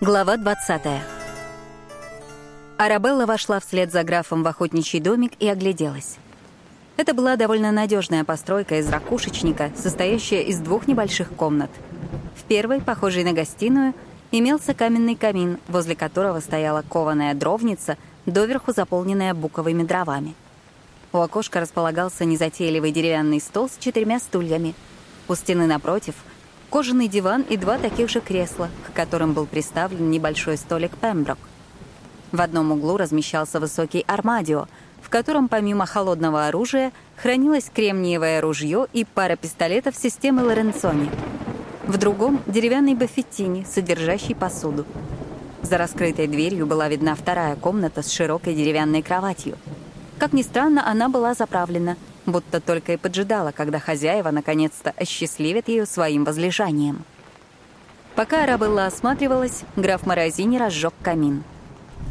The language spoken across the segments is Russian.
Глава 20 Арабелла вошла вслед за графом в охотничий домик и огляделась. Это была довольно надежная постройка из ракушечника, состоящая из двух небольших комнат. В первой, похожей на гостиную, имелся каменный камин, возле которого стояла кованая дровница, доверху заполненная буковыми дровами. У окошка располагался незатейливый деревянный стол с четырьмя стульями. У стены напротив — кожаный диван и два таких же кресла, к которым был приставлен небольшой столик Пемброк. В одном углу размещался высокий армадио, в котором помимо холодного оружия хранилось кремниевое ружье и пара пистолетов системы Лоренцони. В другом — деревянный баффетини, содержащий посуду. За раскрытой дверью была видна вторая комната с широкой деревянной кроватью. Как ни странно, она была заправлена — будто только и поджидала, когда хозяева наконец-то осчастливят ее своим возлежанием. Пока Арабелла осматривалась, граф Морозини разжег камин.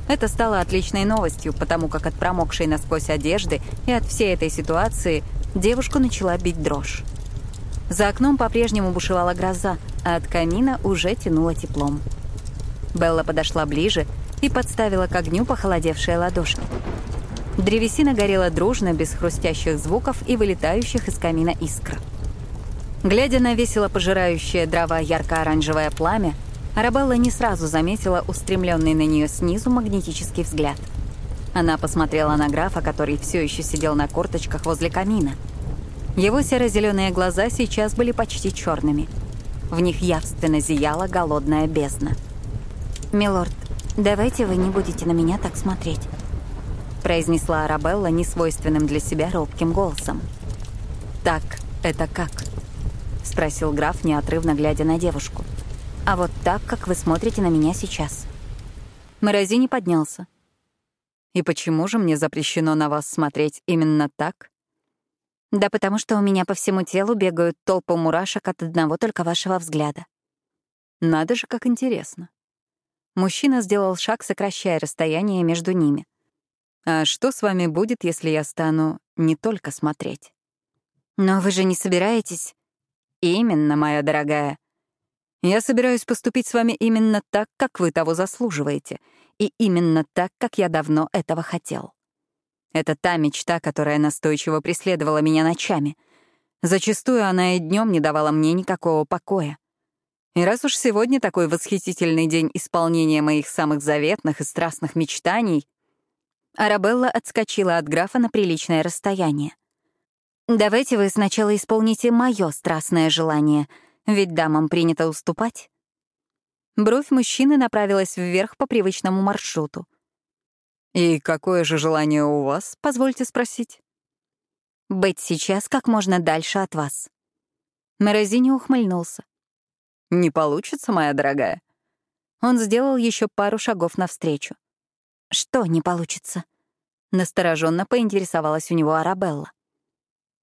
Это стало отличной новостью, потому как от промокшей насквозь одежды и от всей этой ситуации девушку начала бить дрожь. За окном по-прежнему бушевала гроза, а от камина уже тянуло теплом. Белла подошла ближе и подставила к огню похолодевшие ладошки. Древесина горела дружно, без хрустящих звуков и вылетающих из камина искр. Глядя на весело пожирающее дрова ярко-оранжевое пламя, Арабелла не сразу заметила устремленный на нее снизу магнетический взгляд. Она посмотрела на графа, который все еще сидел на корточках возле камина. Его серо-зеленые глаза сейчас были почти черными. В них явственно зияла голодная бездна. «Милорд, давайте вы не будете на меня так смотреть», произнесла Арабелла несвойственным для себя робким голосом. «Так, это как?» — спросил граф, неотрывно глядя на девушку. «А вот так, как вы смотрите на меня сейчас». Морозини поднялся. «И почему же мне запрещено на вас смотреть именно так?» «Да потому что у меня по всему телу бегают толпы мурашек от одного только вашего взгляда». «Надо же, как интересно». Мужчина сделал шаг, сокращая расстояние между ними. А что с вами будет, если я стану не только смотреть? Но вы же не собираетесь? Именно, моя дорогая. Я собираюсь поступить с вами именно так, как вы того заслуживаете, и именно так, как я давно этого хотел. Это та мечта, которая настойчиво преследовала меня ночами. Зачастую она и днем не давала мне никакого покоя. И раз уж сегодня такой восхитительный день исполнения моих самых заветных и страстных мечтаний, Арабелла отскочила от графа на приличное расстояние. «Давайте вы сначала исполните мое страстное желание, ведь дамам принято уступать». Бровь мужчины направилась вверх по привычному маршруту. «И какое же желание у вас, позвольте спросить?» «Быть сейчас как можно дальше от вас». Морозини ухмыльнулся. «Не получится, моя дорогая». Он сделал еще пару шагов навстречу. «Что не получится?» Настороженно поинтересовалась у него Арабелла.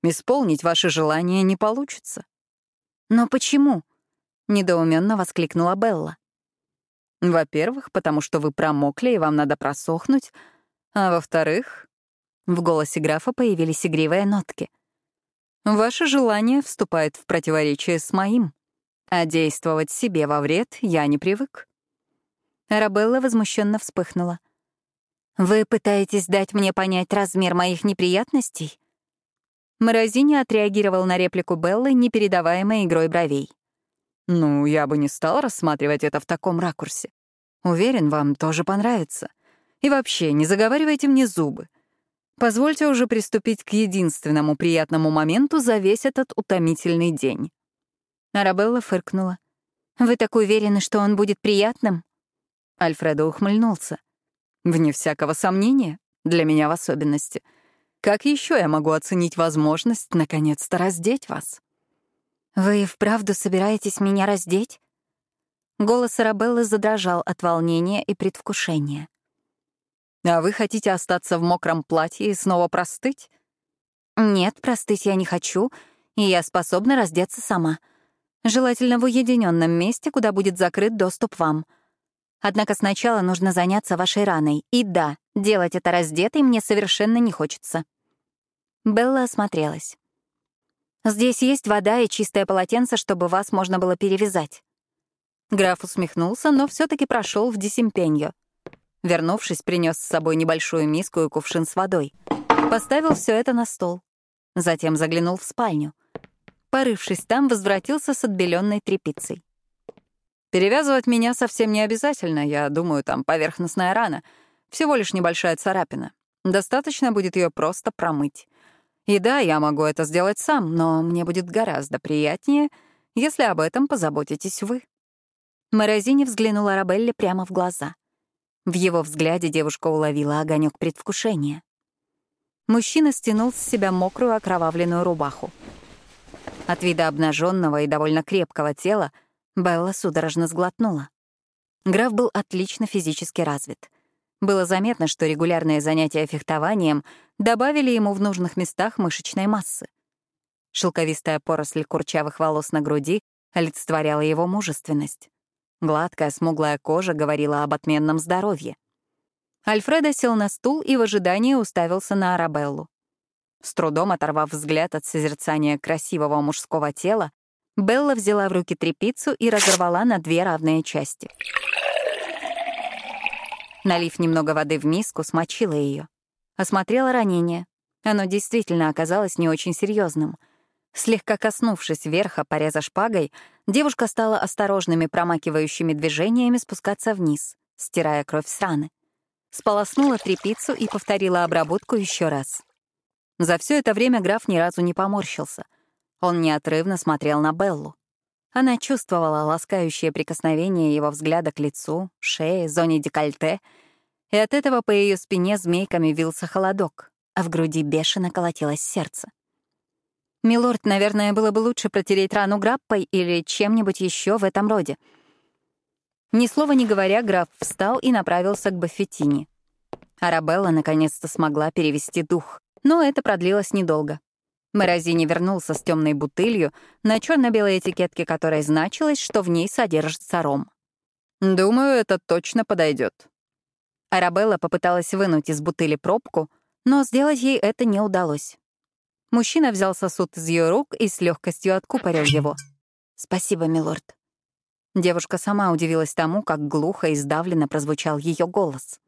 «Исполнить ваше желание не получится». «Но почему?» — недоуменно воскликнула Белла. «Во-первых, потому что вы промокли, и вам надо просохнуть. А во-вторых...» В голосе графа появились игривые нотки. «Ваше желание вступает в противоречие с моим, а действовать себе во вред я не привык». Арабелла возмущенно вспыхнула. «Вы пытаетесь дать мне понять размер моих неприятностей?» Морозини отреагировал на реплику Беллы непередаваемой игрой бровей. «Ну, я бы не стал рассматривать это в таком ракурсе. Уверен, вам тоже понравится. И вообще, не заговаривайте мне зубы. Позвольте уже приступить к единственному приятному моменту за весь этот утомительный день». Арабелла фыркнула. «Вы так уверены, что он будет приятным?» Альфредо ухмыльнулся. Вне всякого сомнения, для меня в особенности. Как еще я могу оценить возможность наконец-то раздеть вас? Вы вправду собираетесь меня раздеть? Голос Арабеллы задрожал от волнения и предвкушения. А вы хотите остаться в мокром платье и снова простыть? Нет, простыть я не хочу, и я способна раздеться сама. Желательно в уединенном месте, куда будет закрыт доступ вам — Однако сначала нужно заняться вашей раной. И да, делать это раздетой мне совершенно не хочется. Белла осмотрелась. Здесь есть вода и чистое полотенце, чтобы вас можно было перевязать. Граф усмехнулся, но все таки прошел в Десимпеньо. Вернувшись, принес с собой небольшую миску и кувшин с водой. Поставил все это на стол. Затем заглянул в спальню. Порывшись там, возвратился с отбеленной тряпицей. Перевязывать меня совсем не обязательно, я думаю, там поверхностная рана. Всего лишь небольшая царапина. Достаточно будет ее просто промыть. И да, я могу это сделать сам, но мне будет гораздо приятнее, если об этом позаботитесь вы. Морозини взглянула Рабелле прямо в глаза. В его взгляде девушка уловила огонек предвкушения. Мужчина стянул с себя мокрую окровавленную рубаху. От вида обнаженного и довольно крепкого тела Белла судорожно сглотнула. Граф был отлично физически развит. Было заметно, что регулярные занятия фехтованием добавили ему в нужных местах мышечной массы. Шелковистая поросль курчавых волос на груди олицетворяла его мужественность. Гладкая, смуглая кожа говорила об отменном здоровье. Альфредо сел на стул и в ожидании уставился на Арабеллу. С трудом оторвав взгляд от созерцания красивого мужского тела, Белла взяла в руки трепицу и разорвала на две равные части. Налив немного воды в миску, смочила ее. Осмотрела ранение. Оно действительно оказалось не очень серьезным. Слегка коснувшись верха пореза шпагой, девушка стала осторожными промакивающими движениями спускаться вниз, стирая кровь с раны. Сполоснула трепицу и повторила обработку еще раз. За все это время граф ни разу не поморщился. Он неотрывно смотрел на Беллу. Она чувствовала ласкающее прикосновение его взгляда к лицу, шее, зоне декольте, и от этого по ее спине змейками вился холодок, а в груди бешено колотилось сердце. Милорд, наверное, было бы лучше протереть рану граппой или чем-нибудь еще в этом роде. Ни слова не говоря, граф встал и направился к Баффетине. Арабелла наконец-то смогла перевести дух, но это продлилось недолго. Морозини вернулся с темной бутылью, на черно белой этикетке которой значилось, что в ней содержится ром. «Думаю, это точно подойдет. Арабелла попыталась вынуть из бутыли пробку, но сделать ей это не удалось. Мужчина взял сосуд из ее рук и с легкостью откупорил его. «Спасибо, милорд». Девушка сама удивилась тому, как глухо и сдавленно прозвучал ее голос.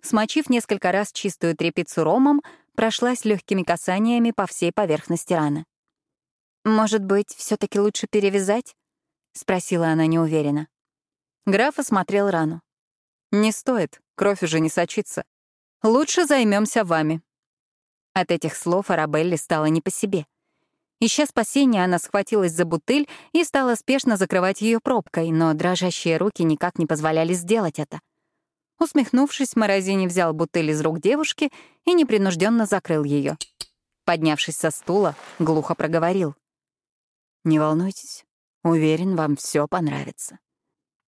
Смочив несколько раз чистую тряпицу ромом, прошлась легкими касаниями по всей поверхности раны. «Может быть, все таки лучше перевязать?» — спросила она неуверенно. Граф осмотрел рану. «Не стоит, кровь уже не сочится. Лучше займемся вами». От этих слов Арабелле стало не по себе. Ища спасения, она схватилась за бутыль и стала спешно закрывать ее пробкой, но дрожащие руки никак не позволяли сделать это. Усмехнувшись, Морозини взял бутыль из рук девушки и непринужденно закрыл ее. Поднявшись со стула, глухо проговорил. «Не волнуйтесь, уверен, вам все понравится».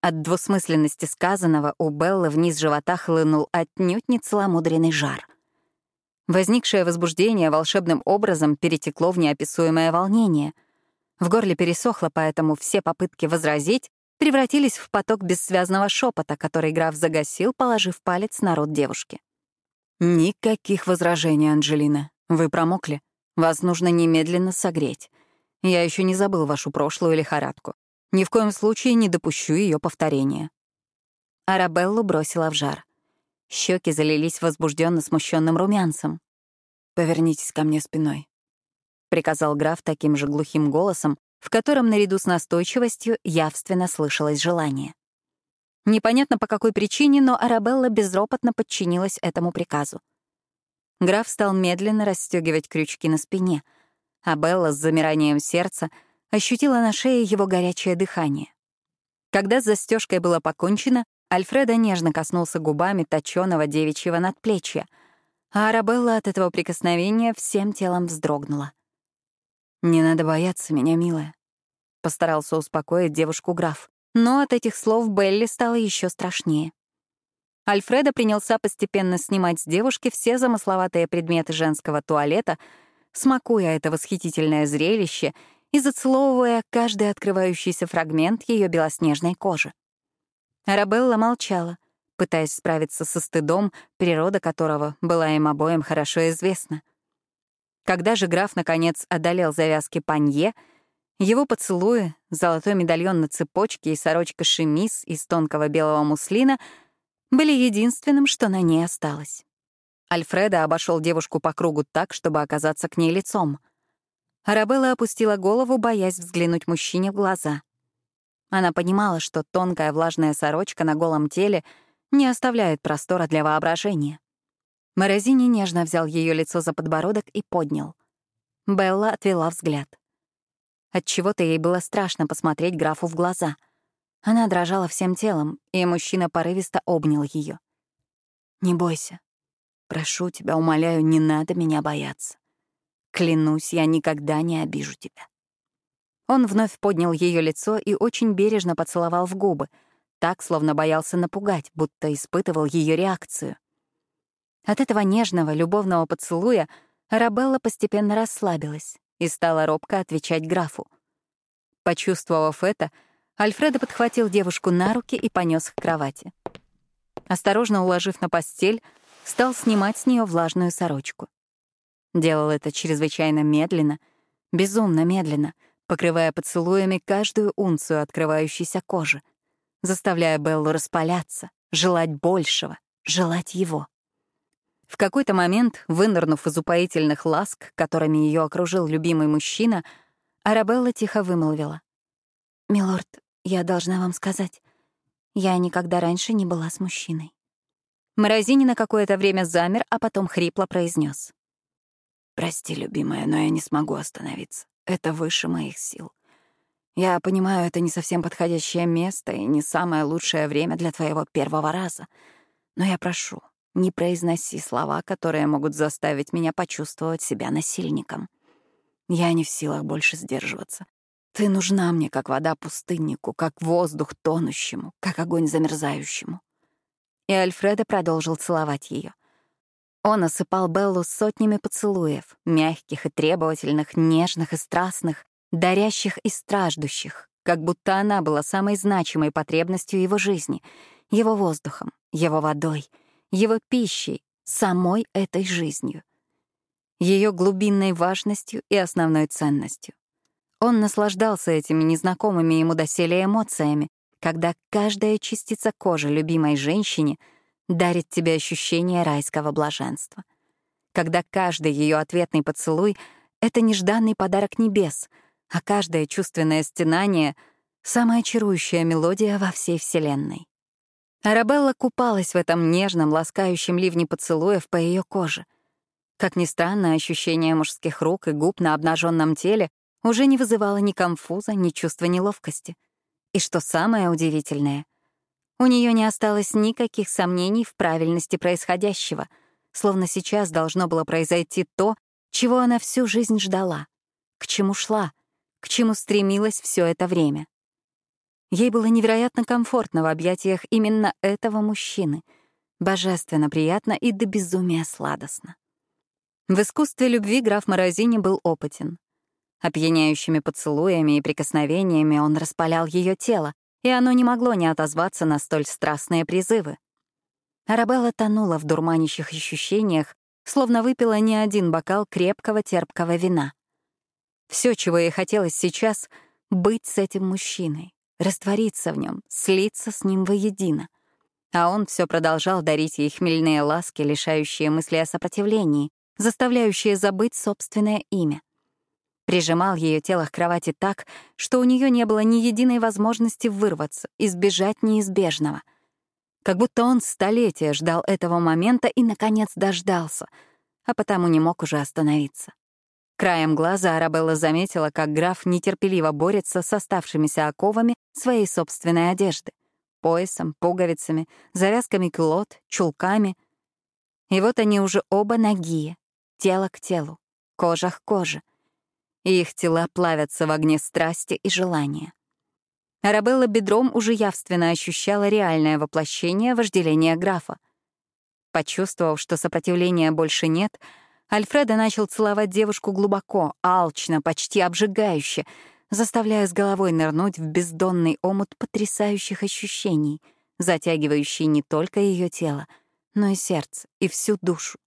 От двусмысленности сказанного у Беллы вниз живота хлынул отнюдь не целомудренный жар — Возникшее возбуждение волшебным образом перетекло в неописуемое волнение. В горле пересохло, поэтому все попытки возразить превратились в поток бессвязного шепота, который граф загасил, положив палец на рот девушки. «Никаких возражений, Анджелина. Вы промокли. Вас нужно немедленно согреть. Я еще не забыл вашу прошлую лихорадку. Ни в коем случае не допущу ее повторения». Арабеллу бросила в жар. Щеки залились возбужденно смущенным румянцем. «Повернитесь ко мне спиной», — приказал граф таким же глухим голосом, в котором наряду с настойчивостью явственно слышалось желание. Непонятно по какой причине, но Арабелла безропотно подчинилась этому приказу. Граф стал медленно расстегивать крючки на спине, а Белла с замиранием сердца ощутила на шее его горячее дыхание. Когда с застежкой было покончено, Альфреда нежно коснулся губами точёного девичьего надплечья, а Арабелла от этого прикосновения всем телом вздрогнула. «Не надо бояться меня, милая», — постарался успокоить девушку граф, но от этих слов Белли стало еще страшнее. Альфреда принялся постепенно снимать с девушки все замысловатые предметы женского туалета, смакуя это восхитительное зрелище и зацеловывая каждый открывающийся фрагмент ее белоснежной кожи. Арабелла молчала, пытаясь справиться со стыдом, природа которого была им обоим хорошо известна. Когда же граф, наконец, одолел завязки панье, его поцелуи, золотой медальон на цепочке и сорочка шемис из тонкого белого муслина были единственным, что на ней осталось. Альфреда обошел девушку по кругу так, чтобы оказаться к ней лицом. Арабелла опустила голову, боясь взглянуть мужчине в глаза. Она понимала, что тонкая влажная сорочка на голом теле не оставляет простора для воображения. Морозини нежно взял ее лицо за подбородок и поднял. Белла отвела взгляд. Отчего-то ей было страшно посмотреть графу в глаза. Она дрожала всем телом, и мужчина порывисто обнял ее. «Не бойся. Прошу тебя, умоляю, не надо меня бояться. Клянусь, я никогда не обижу тебя». Он вновь поднял ее лицо и очень бережно поцеловал в губы, так, словно боялся напугать, будто испытывал ее реакцию. От этого нежного, любовного поцелуя Арабелла постепенно расслабилась и стала робко отвечать графу. Почувствовав это, Альфредо подхватил девушку на руки и понес к кровати. Осторожно уложив на постель, стал снимать с нее влажную сорочку. Делал это чрезвычайно медленно, безумно медленно, покрывая поцелуями каждую унцию открывающейся кожи, заставляя Беллу распаляться, желать большего, желать его. В какой-то момент, вынырнув из упоительных ласк, которыми ее окружил любимый мужчина, Арабелла тихо вымолвила. «Милорд, я должна вам сказать, я никогда раньше не была с мужчиной». Морозини на какое-то время замер, а потом хрипло произнес: «Прости, любимая, но я не смогу остановиться. Это выше моих сил. Я понимаю, это не совсем подходящее место и не самое лучшее время для твоего первого раза. Но я прошу, не произноси слова, которые могут заставить меня почувствовать себя насильником. Я не в силах больше сдерживаться. Ты нужна мне, как вода пустыннику, как воздух тонущему, как огонь замерзающему. И Альфреда продолжил целовать ее. Он осыпал Беллу сотнями поцелуев, мягких и требовательных, нежных и страстных, дарящих и страждущих, как будто она была самой значимой потребностью его жизни, его воздухом, его водой — его пищей, самой этой жизнью, ее глубинной важностью и основной ценностью. Он наслаждался этими незнакомыми ему доселе эмоциями, когда каждая частица кожи любимой женщине дарит тебе ощущение райского блаженства. Когда каждый ее ответный поцелуй — это нежданный подарок небес, а каждое чувственное стенание — самая чарующая мелодия во всей Вселенной. Арабелла купалась в этом нежном, ласкающем ливне поцелуев по ее коже. Как ни странно, ощущение мужских рук и губ на обнаженном теле уже не вызывало ни конфуза, ни чувства неловкости. И что самое удивительное, у нее не осталось никаких сомнений в правильности происходящего, словно сейчас должно было произойти то, чего она всю жизнь ждала, к чему шла, к чему стремилась все это время. Ей было невероятно комфортно в объятиях именно этого мужчины. Божественно приятно и до безумия сладостно. В искусстве любви граф Морозини был опытен. Опьяняющими поцелуями и прикосновениями он распалял ее тело, и оно не могло не отозваться на столь страстные призывы. Арабелла тонула в дурманящих ощущениях, словно выпила не один бокал крепкого терпкого вина. Все, чего ей хотелось сейчас — быть с этим мужчиной, раствориться в нем, слиться с ним воедино. А он все продолжал дарить ей хмельные ласки, лишающие мысли о сопротивлении, заставляющие забыть собственное имя. Прижимал ее тело к кровати так, что у нее не было ни единой возможности вырваться, избежать неизбежного. Как будто он столетия ждал этого момента и, наконец, дождался, а потому не мог уже остановиться. Краем глаза Арабелла заметила, как граф нетерпеливо борется с оставшимися оковами своей собственной одежды — поясом, пуговицами, завязками килот, чулками. И вот они уже оба ноги, тело к телу, кожа к коже. И их тела плавятся в огне страсти и желания. Арабелла бедром уже явственно ощущала реальное воплощение вожделения графа. Почувствовав, что сопротивления больше нет — Альфреда начал целовать девушку глубоко, алчно, почти обжигающе, заставляя с головой нырнуть в бездонный омут потрясающих ощущений, затягивающий не только ее тело, но и сердце, и всю душу.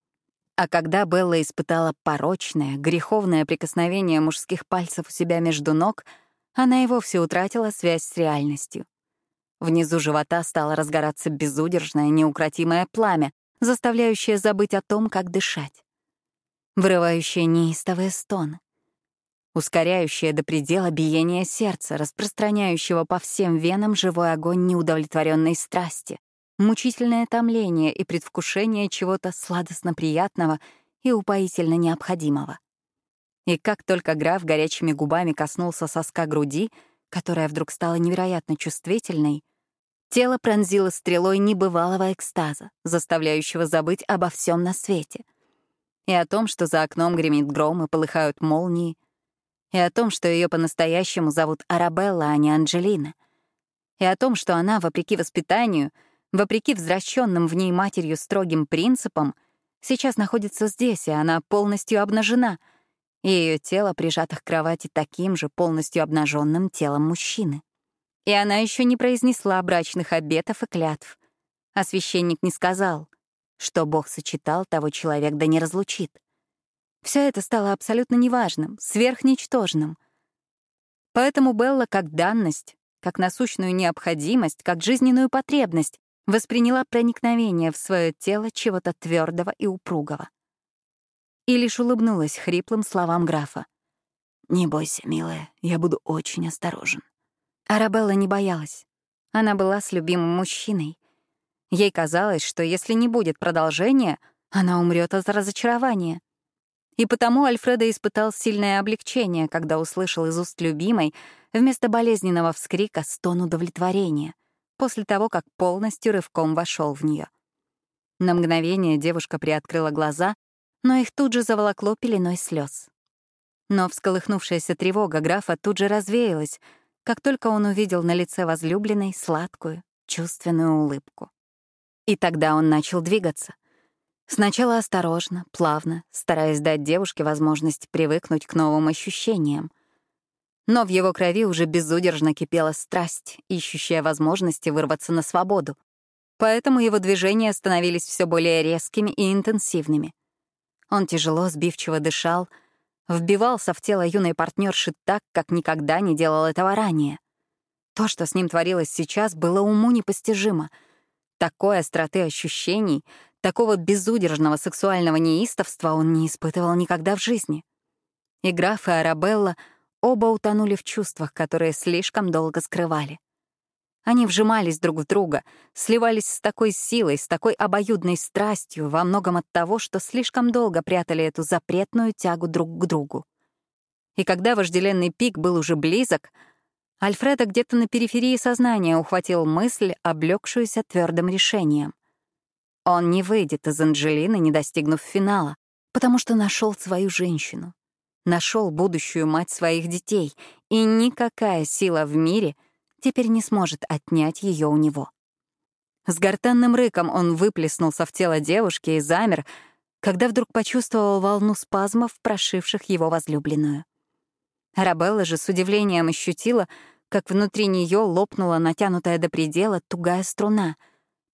А когда Белла испытала порочное, греховное прикосновение мужских пальцев у себя между ног, она и вовсе утратила связь с реальностью. Внизу живота стало разгораться безудержное, неукротимое пламя, заставляющее забыть о том, как дышать. Вырывающее неистовые стоны. Ускоряющее до предела биение сердца, распространяющего по всем венам живой огонь неудовлетворенной страсти, мучительное томление и предвкушение чего-то сладостно приятного и упоительно необходимого. И как только граф горячими губами коснулся соска груди, которая вдруг стала невероятно чувствительной, Тело пронзило стрелой небывалого экстаза, заставляющего забыть обо всем на свете. И о том, что за окном гремит гром и полыхают молнии, и о том, что ее по-настоящему зовут Арабелла, а не Анджелина, и о том, что она, вопреки воспитанию, вопреки возвращенным в ней матерью строгим принципам, сейчас находится здесь, и она полностью обнажена, и ее тело прижато к кровати таким же полностью обнаженным телом мужчины. И она еще не произнесла брачных обетов и клятв. А священник не сказал, что Бог сочетал, того человек да не разлучит. Все это стало абсолютно неважным, сверхничтожным. Поэтому Белла как данность, как насущную необходимость, как жизненную потребность восприняла проникновение в свое тело чего-то твердого и упругого. И лишь улыбнулась хриплым словам графа. «Не бойся, милая, я буду очень осторожен». Арабелла не боялась. Она была с любимым мужчиной. Ей казалось, что если не будет продолжения, она умрет от разочарования. И потому Альфреда испытал сильное облегчение, когда услышал из уст любимой вместо болезненного вскрика стон удовлетворения, после того, как полностью рывком вошел в нее. На мгновение девушка приоткрыла глаза, но их тут же заволокло пеленой слез. Но всколыхнувшаяся тревога графа тут же развеялась — как только он увидел на лице возлюбленной сладкую, чувственную улыбку. И тогда он начал двигаться. Сначала осторожно, плавно, стараясь дать девушке возможность привыкнуть к новым ощущениям. Но в его крови уже безудержно кипела страсть, ищущая возможности вырваться на свободу. Поэтому его движения становились все более резкими и интенсивными. Он тяжело, сбивчиво дышал — вбивался в тело юной партнерши так, как никогда не делал этого ранее. То, что с ним творилось сейчас, было уму непостижимо. Такой остроты ощущений, такого безудержного сексуального неистовства он не испытывал никогда в жизни. И граф, и Арабелла оба утонули в чувствах, которые слишком долго скрывали. Они вжимались друг в друга, сливались с такой силой, с такой обоюдной страстью, во многом от того, что слишком долго прятали эту запретную тягу друг к другу. И когда вожделенный пик был уже близок, Альфреда где-то на периферии сознания ухватил мысль, облегшуюся твердым решением. Он не выйдет из Анджелины, не достигнув финала, потому что нашел свою женщину, нашел будущую мать своих детей, и никакая сила в мире — теперь не сможет отнять ее у него. С гортанным рыком он выплеснулся в тело девушки и замер, когда вдруг почувствовал волну спазмов, прошивших его возлюбленную. Арабелла же с удивлением ощутила, как внутри нее лопнула натянутая до предела тугая струна,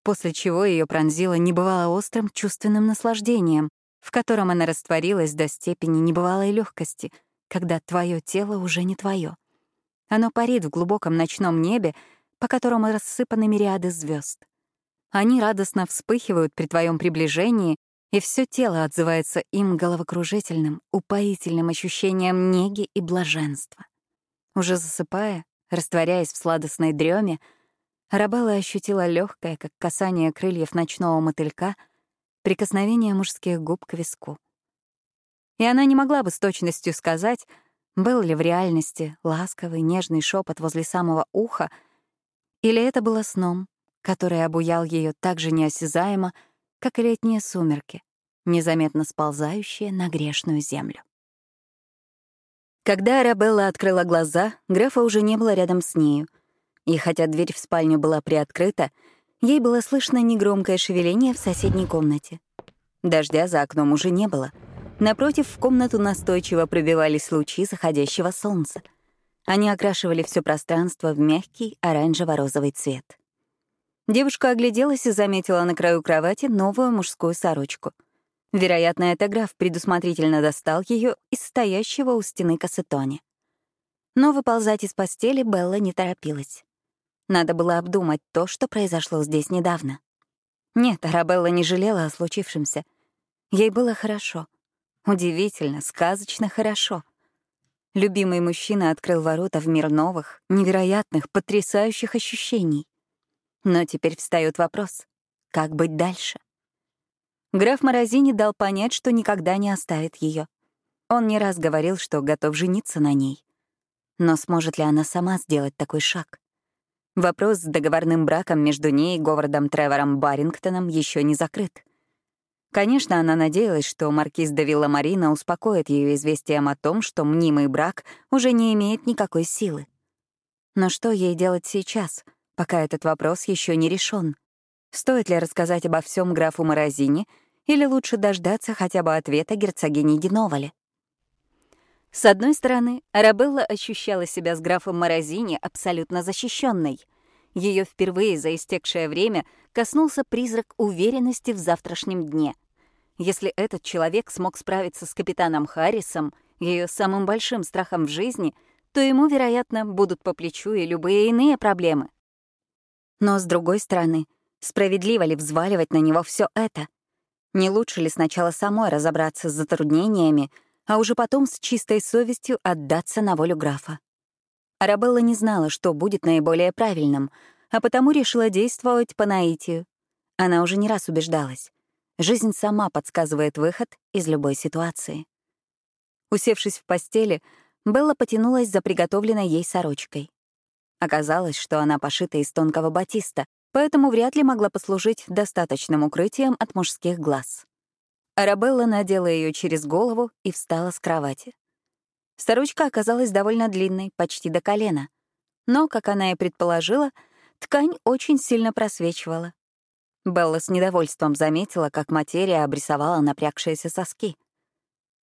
после чего ее пронзило небывало острым чувственным наслаждением, в котором она растворилась до степени небывалой легкости, когда твое тело уже не твое. Оно парит в глубоком ночном небе, по которому рассыпаны мириады звезд. Они радостно вспыхивают при твоем приближении, и все тело отзывается им головокружительным, упоительным ощущением неги и блаженства. Уже засыпая, растворяясь в сладостной дреме, Арабелла ощутила легкое, как касание крыльев ночного мотылька, прикосновение мужских губ к виску. И она не могла бы с точностью сказать, был ли в реальности ласковый, нежный шепот возле самого уха, или это было сном, который обуял ее так же неосязаемо, как летние сумерки, незаметно сползающие на грешную землю. Когда Арабелла открыла глаза, графа уже не было рядом с нею, и хотя дверь в спальню была приоткрыта, ей было слышно негромкое шевеление в соседней комнате. Дождя за окном уже не было — Напротив, в комнату настойчиво пробивались лучи заходящего солнца. Они окрашивали все пространство в мягкий оранжево-розовый цвет. Девушка огляделась и заметила на краю кровати новую мужскую сорочку. Вероятно, это граф предусмотрительно достал ее из стоящего у стены кассетони. Но выползать из постели Белла не торопилась. Надо было обдумать то, что произошло здесь недавно. Нет, Арабелла не жалела о случившемся. Ей было хорошо. Удивительно, сказочно хорошо. Любимый мужчина открыл ворота в мир новых, невероятных, потрясающих ощущений. Но теперь встает вопрос — как быть дальше? Граф Морозини дал понять, что никогда не оставит ее. Он не раз говорил, что готов жениться на ней. Но сможет ли она сама сделать такой шаг? Вопрос с договорным браком между ней и Говардом Тревором Барингтоном еще не закрыт. Конечно, она надеялась, что маркиз де Вилла Марина успокоит ее известием о том, что мнимый брак уже не имеет никакой силы. Но что ей делать сейчас, пока этот вопрос еще не решен? Стоит ли рассказать обо всем графу Морозине или лучше дождаться хотя бы ответа герцогини Диновали? С одной стороны, Арабелла ощущала себя с графом Морозини абсолютно защищенной. Ее впервые за истекшее время коснулся призрак уверенности в завтрашнем дне. Если этот человек смог справиться с капитаном Харрисом, ее самым большим страхом в жизни, то ему, вероятно, будут по плечу и любые иные проблемы. Но, с другой стороны, справедливо ли взваливать на него все это? Не лучше ли сначала самой разобраться с затруднениями, а уже потом с чистой совестью отдаться на волю графа. Арабелла не знала, что будет наиболее правильным, а потому решила действовать по наитию. Она уже не раз убеждалась. Жизнь сама подсказывает выход из любой ситуации. Усевшись в постели, Белла потянулась за приготовленной ей сорочкой. Оказалось, что она пошита из тонкого батиста, поэтому вряд ли могла послужить достаточным укрытием от мужских глаз. Арабелла надела ее через голову и встала с кровати. Сорочка оказалась довольно длинной, почти до колена. Но, как она и предположила, ткань очень сильно просвечивала. Белла с недовольством заметила, как материя обрисовала напрягшиеся соски.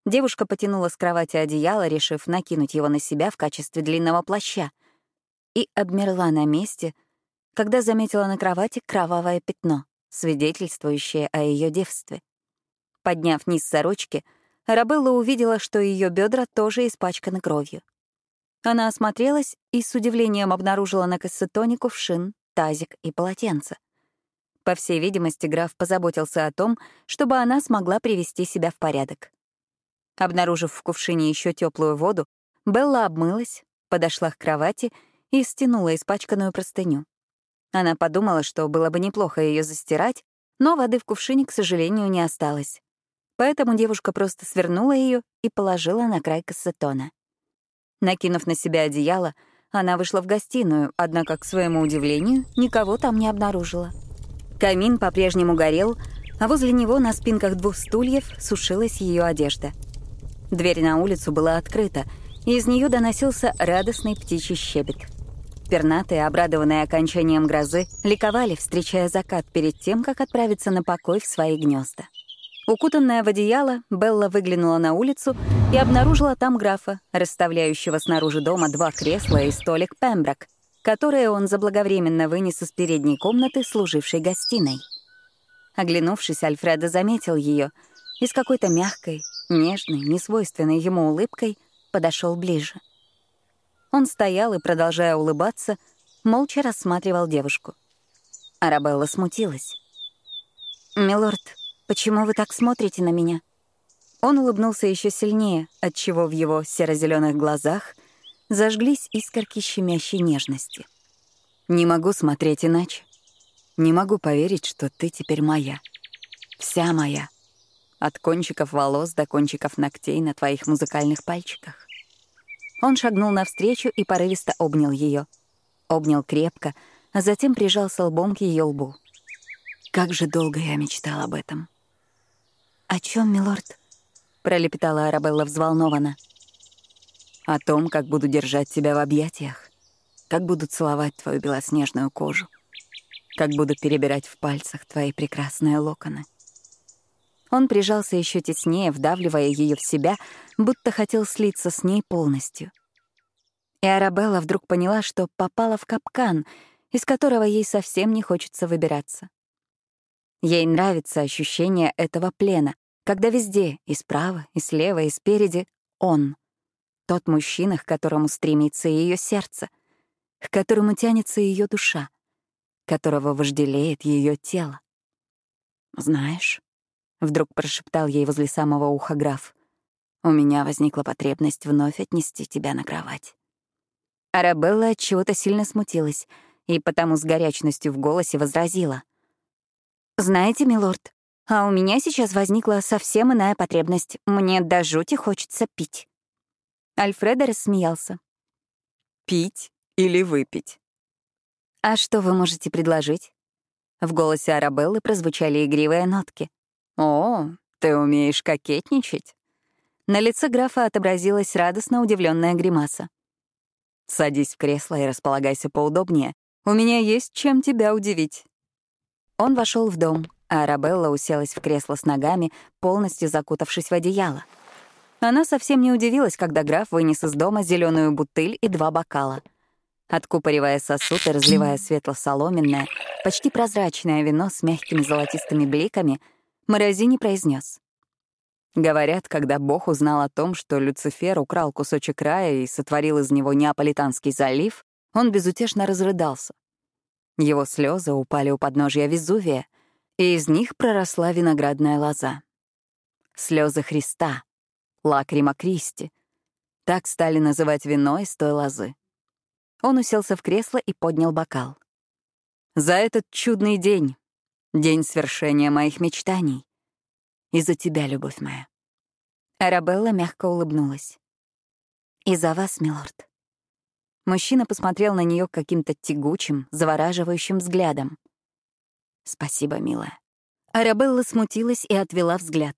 Девушка потянула с кровати одеяло, решив накинуть его на себя в качестве длинного плаща, и обмерла на месте, когда заметила на кровати кровавое пятно, свидетельствующее о ее девстве. Подняв низ сорочки, Арабелла увидела, что ее бедра тоже испачканы кровью. Она осмотрелась и с удивлением обнаружила на кассетоне кувшин, тазик и полотенце. По всей видимости, граф позаботился о том, чтобы она смогла привести себя в порядок. Обнаружив в кувшине еще теплую воду, Белла обмылась, подошла к кровати и стянула испачканную простыню. Она подумала, что было бы неплохо ее застирать, но воды в кувшине, к сожалению, не осталось. Поэтому девушка просто свернула ее и положила на край кассетона. Накинув на себя одеяло, она вышла в гостиную, однако, к своему удивлению, никого там не обнаружила. Камин по-прежнему горел, а возле него на спинках двух стульев сушилась ее одежда. Дверь на улицу была открыта, и из нее доносился радостный птичий щебет. Пернатые, обрадованные окончанием грозы, ликовали, встречая закат перед тем, как отправиться на покой в свои гнезда. Укутанная в одеяло, Белла выглянула на улицу и обнаружила там графа, расставляющего снаружи дома два кресла и столик Пемброк, которые он заблаговременно вынес из передней комнаты, служившей гостиной. Оглянувшись, Альфредо заметил ее и с какой-то мягкой, нежной, несвойственной ему улыбкой подошел ближе. Он стоял и, продолжая улыбаться, молча рассматривал девушку. Арабелла смутилась. «Милорд», Почему вы так смотрите на меня?» Он улыбнулся еще сильнее, отчего в его серо-зеленых глазах зажглись искорки щемящей нежности. «Не могу смотреть иначе. Не могу поверить, что ты теперь моя. Вся моя. От кончиков волос до кончиков ногтей на твоих музыкальных пальчиках». Он шагнул навстречу и порывисто обнял ее. Обнял крепко, а затем прижался лбом к ее лбу. Как же долго я мечтал об этом. «О чем, милорд?» — пролепетала Арабелла взволнованно. «О том, как буду держать тебя в объятиях, как буду целовать твою белоснежную кожу, как буду перебирать в пальцах твои прекрасные локоны». Он прижался еще теснее, вдавливая ее в себя, будто хотел слиться с ней полностью. И Арабелла вдруг поняла, что попала в капкан, из которого ей совсем не хочется выбираться. Ей нравится ощущение этого плена, Когда везде, и справа, и слева, и спереди — он. Тот мужчина, к которому стремится ее сердце, к которому тянется ее душа, которого вожделеет ее тело. «Знаешь», — вдруг прошептал ей возле самого уха граф, «у меня возникла потребность вновь отнести тебя на кровать». Арабелла от чего-то сильно смутилась и потому с горячностью в голосе возразила. «Знаете, милорд, а у меня сейчас возникла совсем иная потребность. Мне до жути хочется пить». Альфредо рассмеялся. «Пить или выпить?» «А что вы можете предложить?» В голосе Арабеллы прозвучали игривые нотки. «О, ты умеешь кокетничать?» На лице графа отобразилась радостно удивленная гримаса. «Садись в кресло и располагайся поудобнее. У меня есть чем тебя удивить». Он вошел в дом, а Арабелла уселась в кресло с ногами, полностью закутавшись в одеяло. Она совсем не удивилась, когда граф вынес из дома зеленую бутыль и два бокала. Откупоривая сосуд и разливая светло-соломенное, почти прозрачное вино с мягкими золотистыми бликами, Морозини произнес: Говорят, когда Бог узнал о том, что Люцифер украл кусочек рая и сотворил из него Неаполитанский залив, он безутешно разрыдался. Его слезы упали у подножья Везувия, и из них проросла виноградная лоза. Слезы Христа, лакрима Кристи. Так стали называть вино из той лозы. Он уселся в кресло и поднял бокал. «За этот чудный день, день свершения моих мечтаний. И за тебя, любовь моя». Арабелла мягко улыбнулась. «И за вас, милорд». Мужчина посмотрел на нее каким-то тягучим, завораживающим взглядом. «Спасибо, милая». Арабелла смутилась и отвела взгляд.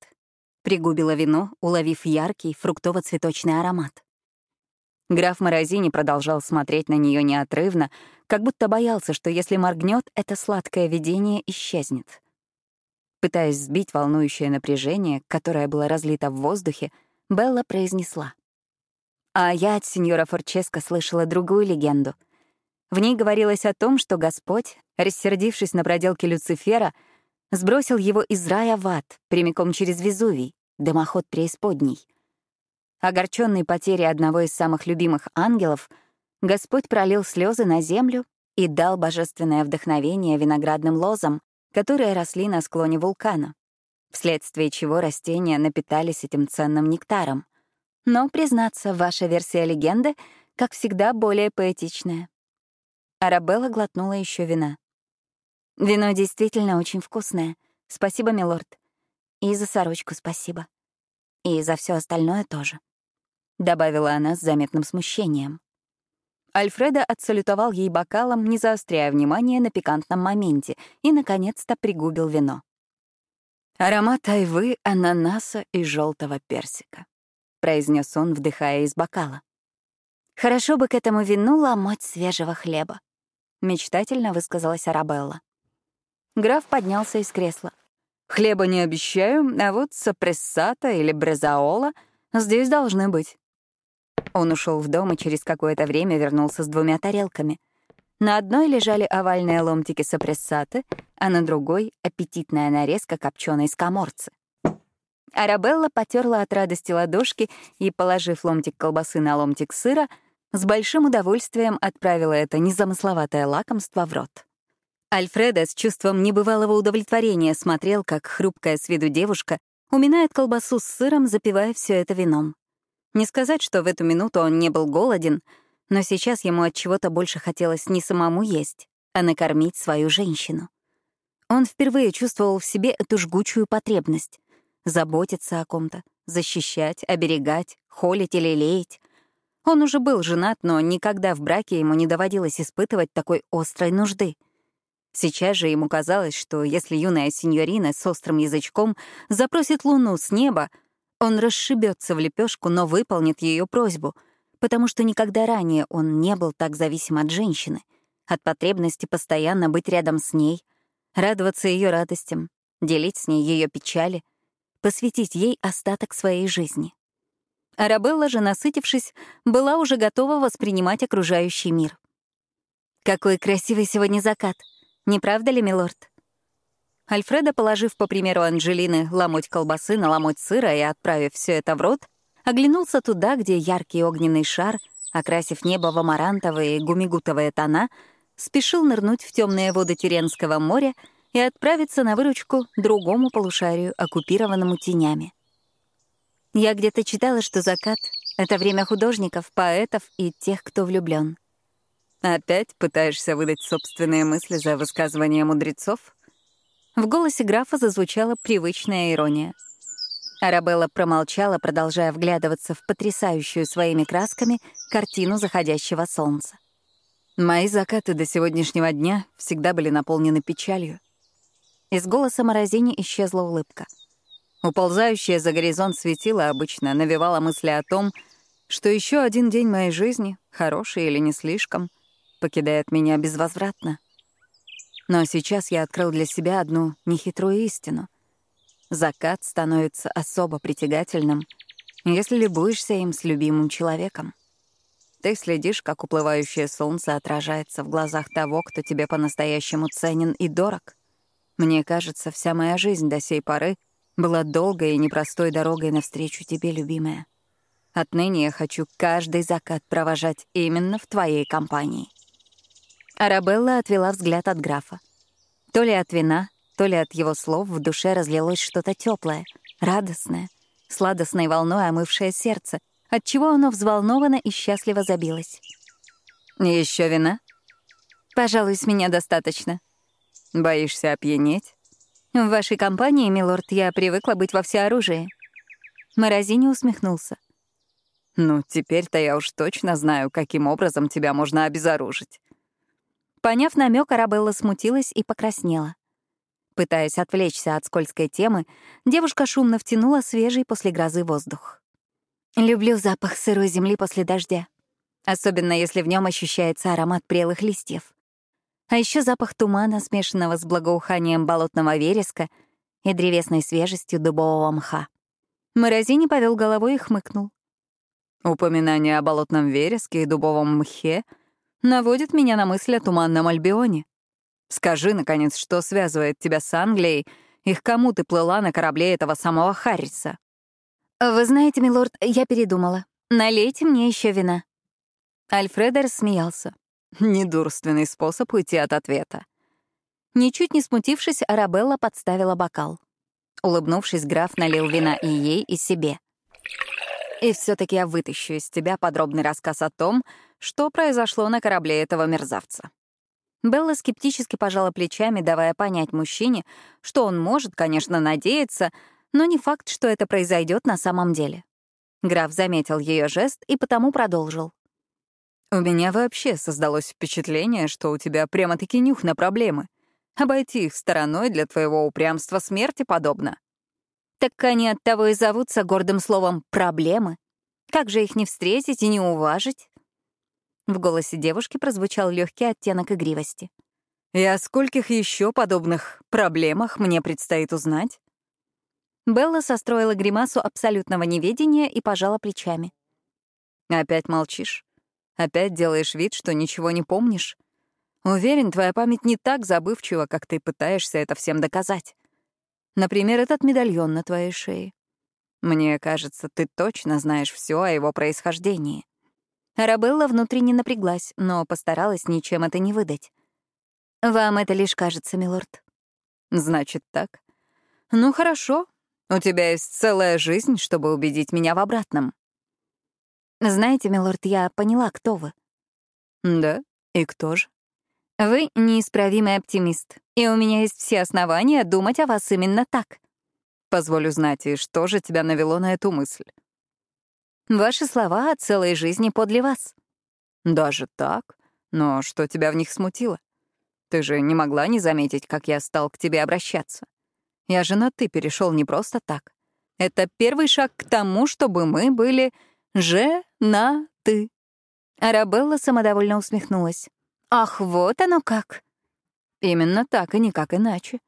Пригубила вино, уловив яркий фруктово-цветочный аромат. Граф Морозини продолжал смотреть на нее неотрывно, как будто боялся, что если моргнет, это сладкое видение исчезнет. Пытаясь сбить волнующее напряжение, которое было разлито в воздухе, Белла произнесла. А я от сеньора Форческо слышала другую легенду. В ней говорилось о том, что Господь, рассердившись на проделки Люцифера, сбросил его из рая в ад, прямиком через Везувий, дымоход преисподней. Огорченный потерей одного из самых любимых ангелов, Господь пролил слезы на землю и дал божественное вдохновение виноградным лозам, которые росли на склоне вулкана, вследствие чего растения напитались этим ценным нектаром. Но, признаться, ваша версия легенды, как всегда, более поэтичная. Арабелла глотнула еще вина. «Вино действительно очень вкусное. Спасибо, милорд. И за сорочку спасибо. И за все остальное тоже», — добавила она с заметным смущением. Альфредо отсалютовал ей бокалом, не заостряя внимание на пикантном моменте, и, наконец-то, пригубил вино. «Аромат айвы, ананаса и желтого персика», — произнес он, вдыхая из бокала. «Хорошо бы к этому вину ломоть свежего хлеба», — мечтательно высказалась Арабелла. Граф поднялся из кресла. Хлеба не обещаю, а вот сопрессата или брезаола здесь должны быть. Он ушел в дом и через какое-то время вернулся с двумя тарелками. На одной лежали овальные ломтики сопрессаты, а на другой — аппетитная нарезка копченой скаморцы. Арабелла потерла от радости ладошки и, положив ломтик колбасы на ломтик сыра, с большим удовольствием отправила это незамысловатое лакомство в рот. Альфреда с чувством небывалого удовлетворения смотрел, как хрупкая с виду девушка уминает колбасу с сыром, запивая все это вином. Не сказать, что в эту минуту он не был голоден, но сейчас ему от чего-то больше хотелось не самому есть, а накормить свою женщину. Он впервые чувствовал в себе эту жгучую потребность — заботиться о ком-то, защищать, оберегать, холить или леять. Он уже был женат, но никогда в браке ему не доводилось испытывать такой острой нужды — Сейчас же ему казалось, что если юная сеньорина с острым язычком запросит луну с неба, он расшибется в лепешку, но выполнит ее просьбу, потому что никогда ранее он не был так зависим от женщины, от потребности постоянно быть рядом с ней, радоваться ее радостям, делить с ней ее печали, посвятить ей остаток своей жизни. Арабелла же, насытившись, была уже готова воспринимать окружающий мир. «Какой красивый сегодня закат!» Не правда ли, милорд? Альфреда, положив, по примеру Анжелины, ломоть колбасы на ломоть сыра и отправив все это в рот, оглянулся туда, где яркий огненный шар, окрасив небо в амарантовые и гумигутовые тона, спешил нырнуть в темные воды Теренского моря и отправиться на выручку другому полушарию, оккупированному тенями. Я где-то читала, что закат — это время художников, поэтов и тех, кто влюблен. Опять пытаешься выдать собственные мысли за высказывание мудрецов? В голосе графа зазвучала привычная ирония — Арабелла промолчала, продолжая вглядываться в потрясающую своими красками картину заходящего солнца. Мои закаты до сегодняшнего дня всегда были наполнены печалью. Из голоса Морозини исчезла улыбка. Уползающее за горизонт светило обычно навевало мысли о том, что еще один день моей жизни, хороший или не слишком, покидает меня безвозвратно. Но сейчас я открыл для себя одну нехитрую истину — закат становится особо притягательным, если любуешься им с любимым человеком. Ты следишь, как уплывающее солнце отражается в глазах того, кто тебе по-настоящему ценен и дорог. Мне кажется, вся моя жизнь до сей поры была долгой и непростой дорогой навстречу тебе, любимая. Отныне я хочу каждый закат провожать именно в твоей компании. Арабелла отвела взгляд от графа. То ли от вина, то ли от его слов в душе разлилось что-то теплое, радостное, сладостной волной омывшее сердце, отчего оно взволнованно и счастливо забилось. Еще вина? Пожалуй, с меня достаточно. Боишься опьянеть? В вашей компании, милорд, я привыкла быть во всеоружии. Морозини усмехнулся. Ну, теперь-то я уж точно знаю, каким образом тебя можно обезоружить. Поняв намек, Арабелла смутилась и покраснела. Пытаясь отвлечься от скользкой темы, девушка шумно втянула свежий после грозы воздух. «Люблю запах сырой земли после дождя, особенно если в нем ощущается аромат прелых листьев. А еще запах тумана, смешанного с благоуханием болотного вереска и древесной свежестью дубового мха. Морозини повел головой и хмыкнул. Упоминание о болотном вереске и дубовом мхе наводит меня на мысль о туманном Альбионе. Скажи, наконец, что связывает тебя с Англией и к кому ты плыла на корабле этого самого Харриса?» «Вы знаете, милорд, я передумала. Налейте мне еще вина». Альфредо рассмеялся. Недурственный способ уйти от ответа. Ничуть не смутившись, Арабелла подставила бокал. Улыбнувшись, граф налил вина и ей, и себе. «И все таки я вытащу из тебя подробный рассказ о том, что произошло на корабле этого мерзавца. Белла скептически пожала плечами, давая понять мужчине, что он может, конечно, надеяться, но не факт, что это произойдет на самом деле. Граф заметил ее жест и потому продолжил. «У меня вообще создалось впечатление, что у тебя прямо-таки нюх на проблемы. Обойти их стороной для твоего упрямства смерти подобно». «Так они оттого и зовутся гордым словом «проблемы». Как же их не встретить и не уважить?» В голосе девушки прозвучал легкий оттенок игривости. «И о скольких еще подобных проблемах мне предстоит узнать?» Белла состроила гримасу абсолютного неведения и пожала плечами. «Опять молчишь? Опять делаешь вид, что ничего не помнишь? Уверен, твоя память не так забывчива, как ты пытаешься это всем доказать. Например, этот медальон на твоей шее. Мне кажется, ты точно знаешь все о его происхождении. Арабелла внутренне напряглась, но постаралась ничем это не выдать. «Вам это лишь кажется, милорд». «Значит так. Ну хорошо. У тебя есть целая жизнь, чтобы убедить меня в обратном». «Знаете, милорд, я поняла, кто вы». «Да? И кто же?» «Вы неисправимый оптимист, и у меня есть все основания думать о вас именно так». «Позволю знать, и что же тебя навело на эту мысль?» Ваши слова о целой жизни подле вас. Даже так? Но что тебя в них смутило? Ты же не могла не заметить, как я стал к тебе обращаться. Я же на «ты» перешел не просто так. Это первый шаг к тому, чтобы мы были «же-на-ты». Арабелла самодовольно усмехнулась. «Ах, вот оно как!» «Именно так и никак иначе.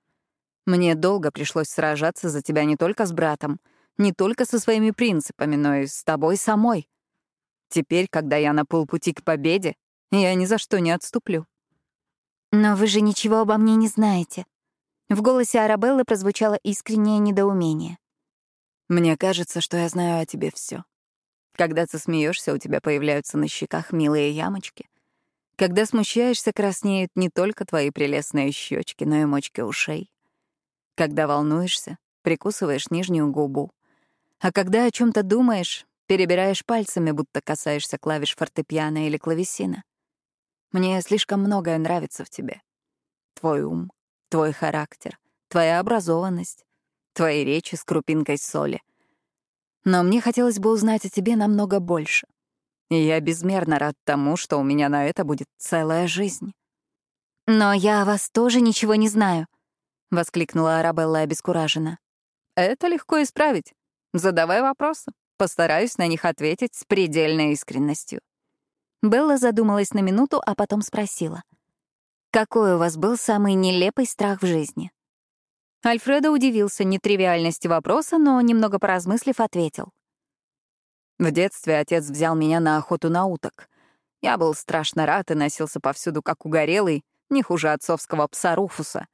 Мне долго пришлось сражаться за тебя не только с братом, не только со своими принципами, но и с тобой самой. Теперь, когда я на полпути к победе, я ни за что не отступлю. Но вы же ничего обо мне не знаете. В голосе Арабеллы прозвучало искреннее недоумение. «Мне кажется, что я знаю о тебе все. Когда ты смеешься, у тебя появляются на щеках милые ямочки. Когда смущаешься, краснеют не только твои прелестные щечки, но и мочки ушей. Когда волнуешься, прикусываешь нижнюю губу. А когда о чем то думаешь, перебираешь пальцами, будто касаешься клавиш фортепиано или клавесина. Мне слишком многое нравится в тебе. Твой ум, твой характер, твоя образованность, твои речи с крупинкой соли. Но мне хотелось бы узнать о тебе намного больше. И я безмерно рад тому, что у меня на это будет целая жизнь. «Но я о вас тоже ничего не знаю», — воскликнула Арабелла обескураженно. «Это легко исправить. Задавай вопросы. Постараюсь на них ответить с предельной искренностью». Белла задумалась на минуту, а потом спросила. «Какой у вас был самый нелепый страх в жизни?» Альфредо удивился нетривиальности вопроса, но, немного поразмыслив, ответил. В детстве отец взял меня на охоту на уток. Я был страшно рад и носился повсюду, как угорелый, не хуже отцовского пса Руфуса.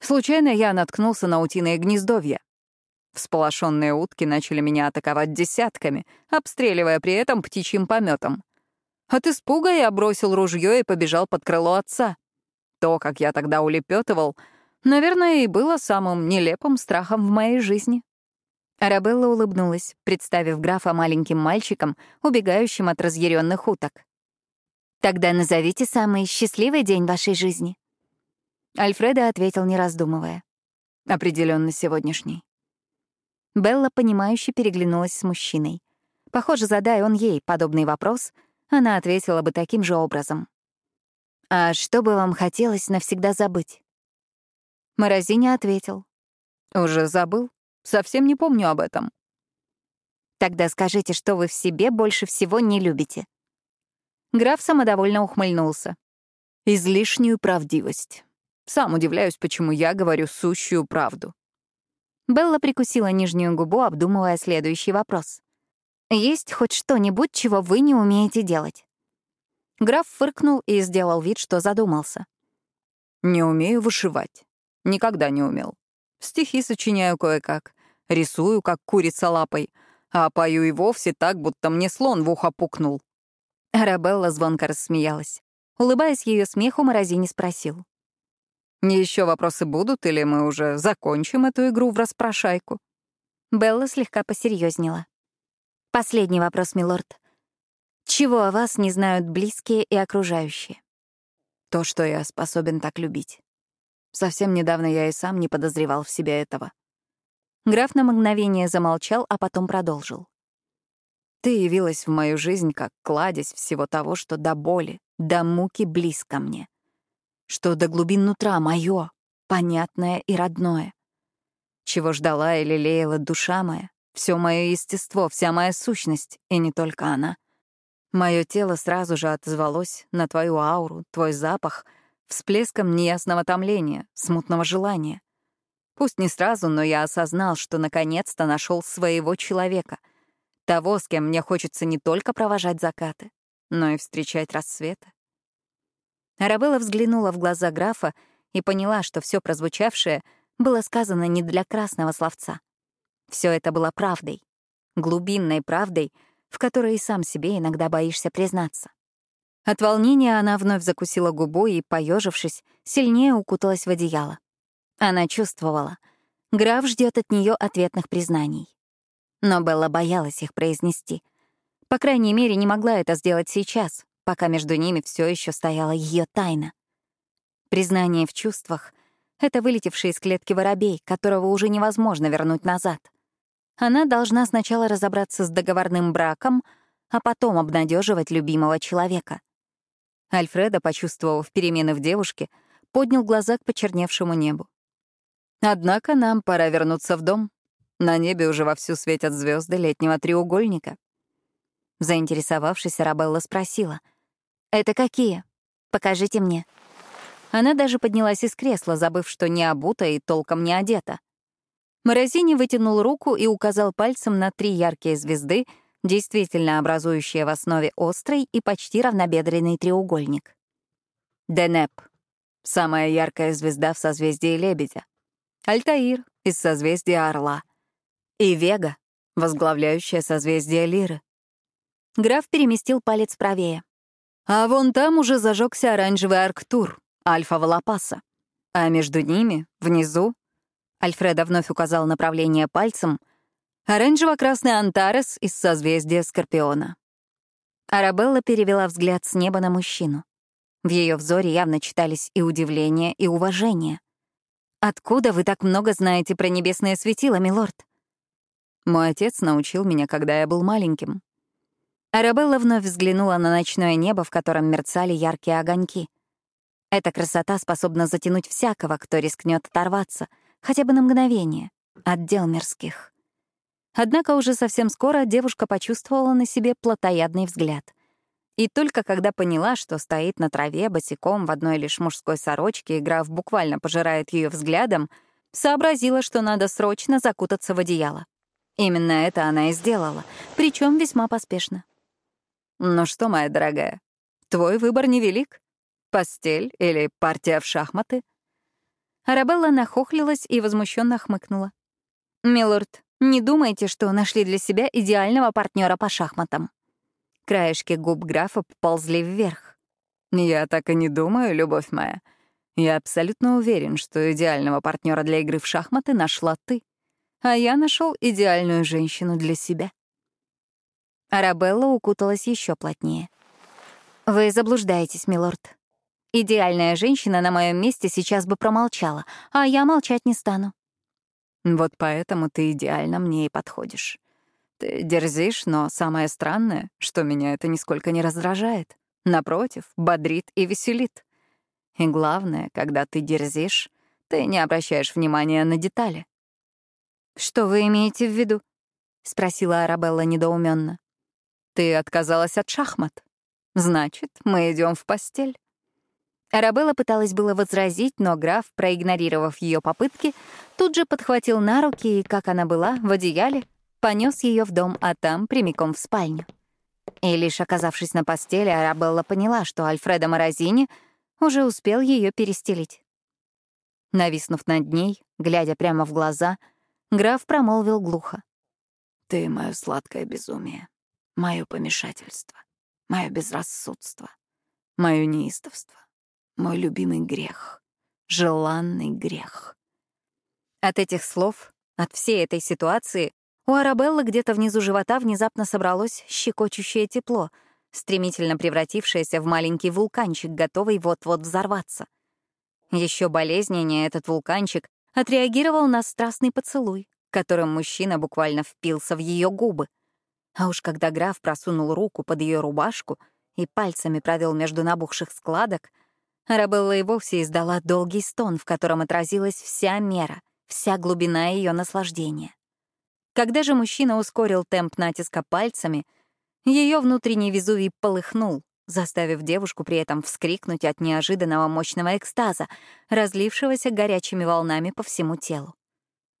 Случайно я наткнулся на утиное гнездовье. Всполошенные утки начали меня атаковать десятками, обстреливая при этом птичьим пометом. От испуга я бросил ружье и побежал под крыло отца. То, как я тогда улепетывал — Наверное, и было самым нелепым страхом в моей жизни. Арабелла улыбнулась, представив графа маленьким мальчиком, убегающим от разъяренных уток. «Тогда назовите самый счастливый день вашей жизни». Альфреда ответил, не раздумывая. Определенно сегодняшний. Белла, понимающе переглянулась с мужчиной. Похоже, задая он ей подобный вопрос, она ответила бы таким же образом. «А что бы вам хотелось навседа забыть?» Морозини ответил. «Уже забыл. Совсем не помню об этом». «Тогда скажите, что вы в себе больше всего не любите». Граф самодовольно ухмыльнулся. «Излишнюю правдивость. Сам удивляюсь, почему я говорю сущую правду». Белла прикусила нижнюю губу, обдумывая следующий вопрос. «Есть хоть что-нибудь, чего вы не умеете делать?» Граф фыркнул и сделал вид, что задумался. «Не умею вышивать. Никогда не умел. Стихи сочиняю кое-как, рисую, как курица лапой, а пою и вовсе так, будто мне слон в ухо пукнул. Арабелла звонко рассмеялась. Улыбаясь ее смеху, Морозини спросил. «Еще вопросы будут, или мы уже закончим эту игру в распрошайку?» Белла слегка посерьезнела. «Последний вопрос, милорд. Чего о вас не знают близкие и окружающие?» «То, что я способен так любить». Совсем недавно я и сам не подозревал в себе этого. Граф на мгновение замолчал, а потом продолжил. Ты явилась в мою жизнь как кладезь всего того, что до боли, до муки близко мне. Что до глубин нутра мое, понятное и родное. Чего ждала и лелеяла душа моя, все мое естество, вся моя сущность, и не только она. Мое тело сразу же отозвалось на твою ауру, твой запах — всплеском неясного томления, смутного желания. Пусть не сразу, но я осознал, что наконец-то нашел своего человека, того, с кем мне хочется не только провожать закаты, но и встречать рассветы. Арабелла взглянула в глаза графа и поняла, что все прозвучавшее было сказано не для красного словца. Все это было правдой, глубинной правдой, в которой и сам себе иногда боишься признаться. От волнения она вновь закусила губу и, поежившись, сильнее укуталась в одеяло. Она чувствовала. Граф ждет от нее ответных признаний. Но Белла боялась их произнести. По крайней мере, не могла это сделать сейчас, пока между ними все еще стояла ее тайна. Признание в чувствах — это вылетевший из клетки воробей, которого уже невозможно вернуть назад. Она должна сначала разобраться с договорным браком, а потом обнадеживать любимого человека. Альфреда, почувствовав перемены в девушке, поднял глаза к почерневшему небу. «Однако нам пора вернуться в дом. На небе уже вовсю светят звезды летнего треугольника». Заинтересовавшись, Арабелла спросила. «Это какие? Покажите мне». Она даже поднялась из кресла, забыв, что не обута и толком не одета. Морозини вытянул руку и указал пальцем на три яркие звезды, действительно образующие в основе острый и почти равнобедренный треугольник. Денеп — самая яркая звезда в созвездии Лебедя, Альтаир из созвездия Орла и Вега, возглавляющая созвездие Лиры. Граф переместил палец правее. А вон там уже зажегся оранжевый Арктур, Альфа Волопаса. А между ними, внизу, Альфреда вновь указал направление пальцем, оранжево-красный Антарес из созвездия Скорпиона. Арабелла перевела взгляд с неба на мужчину. В ее взоре явно читались и удивление, и уважение. «Откуда вы так много знаете про небесное светило, милорд?» Мой отец научил меня, когда я был маленьким. Арабелла вновь взглянула на ночное небо, в котором мерцали яркие огоньки. Эта красота способна затянуть всякого, кто рискнет оторваться, хотя бы на мгновение, от дел мирских. Однако уже совсем скоро девушка почувствовала на себе плотоядный взгляд. И только когда поняла, что стоит на траве босиком в одной лишь мужской сорочке, и граф буквально пожирает ее взглядом, сообразила, что надо срочно закутаться в одеяло. Именно это она и сделала, причем весьма поспешно. «Ну что, моя дорогая, твой выбор невелик. Постель или партия в шахматы?» Арабелла нахохлилась и возмущенно хмыкнула. «Милорд, не думайте, что нашли для себя идеального партнера по шахматам. Краешки губ графа ползли вверх. Я так и не думаю, любовь моя. Я абсолютно уверен, что идеального партнера для игры в шахматы нашла ты. А я нашел идеальную женщину для себя. Арабелла укуталась еще плотнее. Вы заблуждаетесь, милорд. Идеальная женщина на моем месте сейчас бы промолчала, а я молчать не стану. Вот поэтому ты идеально мне и подходишь. Ты дерзишь, но самое странное, что меня это нисколько не раздражает. Напротив, бодрит и веселит. И главное, когда ты дерзишь, ты не обращаешь внимания на детали. «Что вы имеете в виду?» — спросила Арабелла недоуменно. «Ты отказалась от шахмат. Значит, мы идем в постель». Арабелла пыталась было возразить, но граф, проигнорировав ее попытки, тут же подхватил на руки и, как она была, в одеяле, понес ее в дом, а там прямиком в спальню. И лишь оказавшись на постели, Арабелла поняла, что Альфредо Морозини уже успел ее перестелить. Нависнув над ней, глядя прямо в глаза, граф промолвил глухо. «Ты — мое сладкое безумие, мое помешательство, мое безрассудство, мое неистовство мой любимый грех, желанный грех. От этих слов, от всей этой ситуации у Арабеллы где-то внизу живота внезапно собралось щекочущее тепло, стремительно превратившееся в маленький вулканчик, готовый вот-вот взорваться. Еще болезненнее этот вулканчик отреагировал на страстный поцелуй, которым мужчина буквально впился в ее губы. А уж когда граф просунул руку под ее рубашку и пальцами провел между набухших складок — Арабелла и вовсе издала долгий стон, в котором отразилась вся мера, вся глубина ее наслаждения. Когда же мужчина ускорил темп натиска пальцами, ее внутренний Везувий полыхнул, заставив девушку при этом вскрикнуть от неожиданного мощного экстаза, разлившегося горячими волнами по всему телу.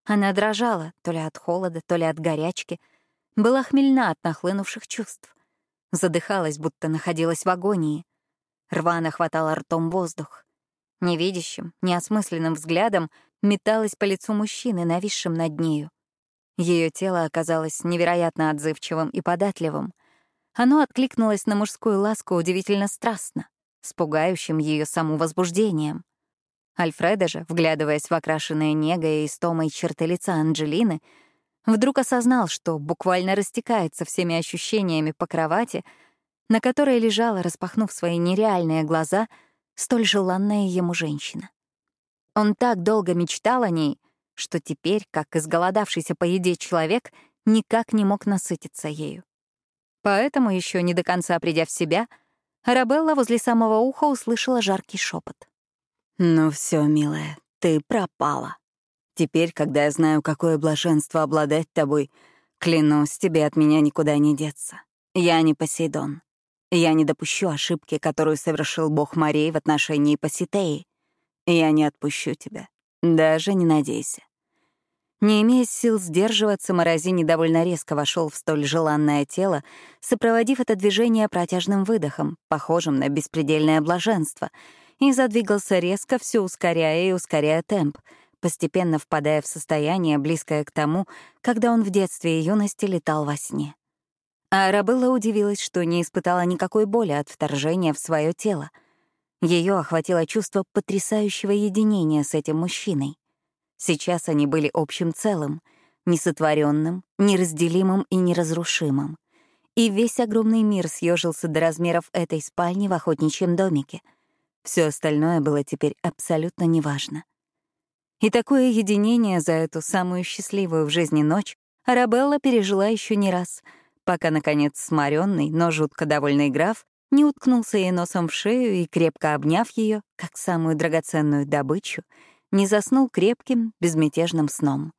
Она дрожала то ли от холода, то ли от горячки, была хмельна от нахлынувших чувств, задыхалась, будто находилась в агонии — Рвано хватала ртом воздух. Невидящим, неосмысленным взглядом металась по лицу мужчины, нависшим над нею. Ее тело оказалось невероятно отзывчивым и податливым. Оно откликнулось на мужскую ласку удивительно страстно, с пугающим ее саму возбуждением. Альфреда же, вглядываясь в окрашенные негой и истомой черты лица Анджелины, вдруг осознал, что буквально растекается всеми ощущениями по кровати — на которой лежала, распахнув свои нереальные глаза, столь желанная ему женщина. Он так долго мечтал о ней, что теперь, как изголодавшийся по еде человек, никак не мог насытиться ею. Поэтому, еще не до конца придя в себя, Арабелла возле самого уха услышала жаркий шепот. «Ну все, милая, ты пропала. Теперь, когда я знаю, какое блаженство обладать тобой, клянусь, тебе от меня никуда не деться. Я не Посейдон. Я не допущу ошибки, которую совершил бог морей в отношении Поситеи. Я не отпущу тебя. Даже не надейся. Не имея сил сдерживаться, Морозини довольно резко вошел в столь желанное тело, сопроводив это движение протяжным выдохом, похожим на беспредельное блаженство, и задвигался резко, все ускоряя и ускоряя темп, постепенно впадая в состояние, близкое к тому, когда он в детстве и юности летал во сне. А Арабелла удивилась, что не испытала никакой боли от вторжения в свое тело. Ее охватило чувство потрясающего единения с этим мужчиной. Сейчас они были общим целым, несотворенным, неразделимым и неразрушимым. И весь огромный мир съежился до размеров этой спальни в охотничьем домике. Все остальное было теперь абсолютно неважно. И такое единение за эту самую счастливую в жизни ночь Арабелла пережила еще не раз, пока, наконец, сморенный, но жутко довольный граф не уткнулся ей носом в шею и, крепко обняв ее, как самую драгоценную добычу, не заснул крепким, безмятежным сном.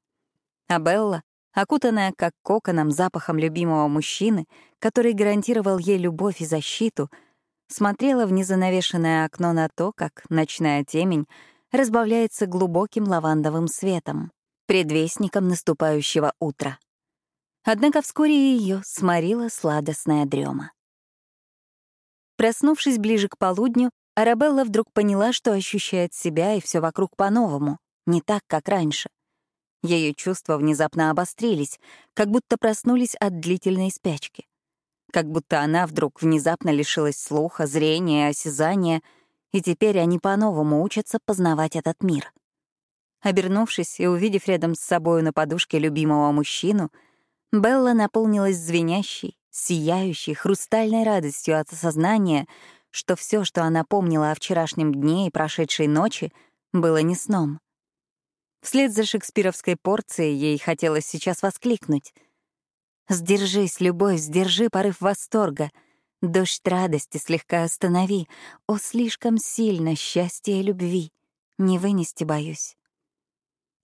А Белла, окутанная как коконом запахом любимого мужчины, который гарантировал ей любовь и защиту, смотрела в незанавешенное окно на то, как ночная темень разбавляется глубоким лавандовым светом, предвестником наступающего утра. Однако вскоре ее сморила сладостная дрема. Проснувшись ближе к полудню, Арабелла вдруг поняла, что ощущает себя и все вокруг по-новому, не так, как раньше. Ее чувства внезапно обострились, как будто проснулись от длительной спячки. Как будто она вдруг внезапно лишилась слуха, зрения, осязания, и теперь они по-новому учатся познавать этот мир. Обернувшись и увидев рядом с собою на подушке любимого мужчину, Белла наполнилась звенящей, сияющей, хрустальной радостью от осознания, что все, что она помнила о вчерашнем дне и прошедшей ночи, было не сном. Вслед за шекспировской порцией ей хотелось сейчас воскликнуть. «Сдержись, любовь, сдержи порыв восторга. Дождь радости слегка останови. О, слишком сильно счастье и любви. Не вынести боюсь».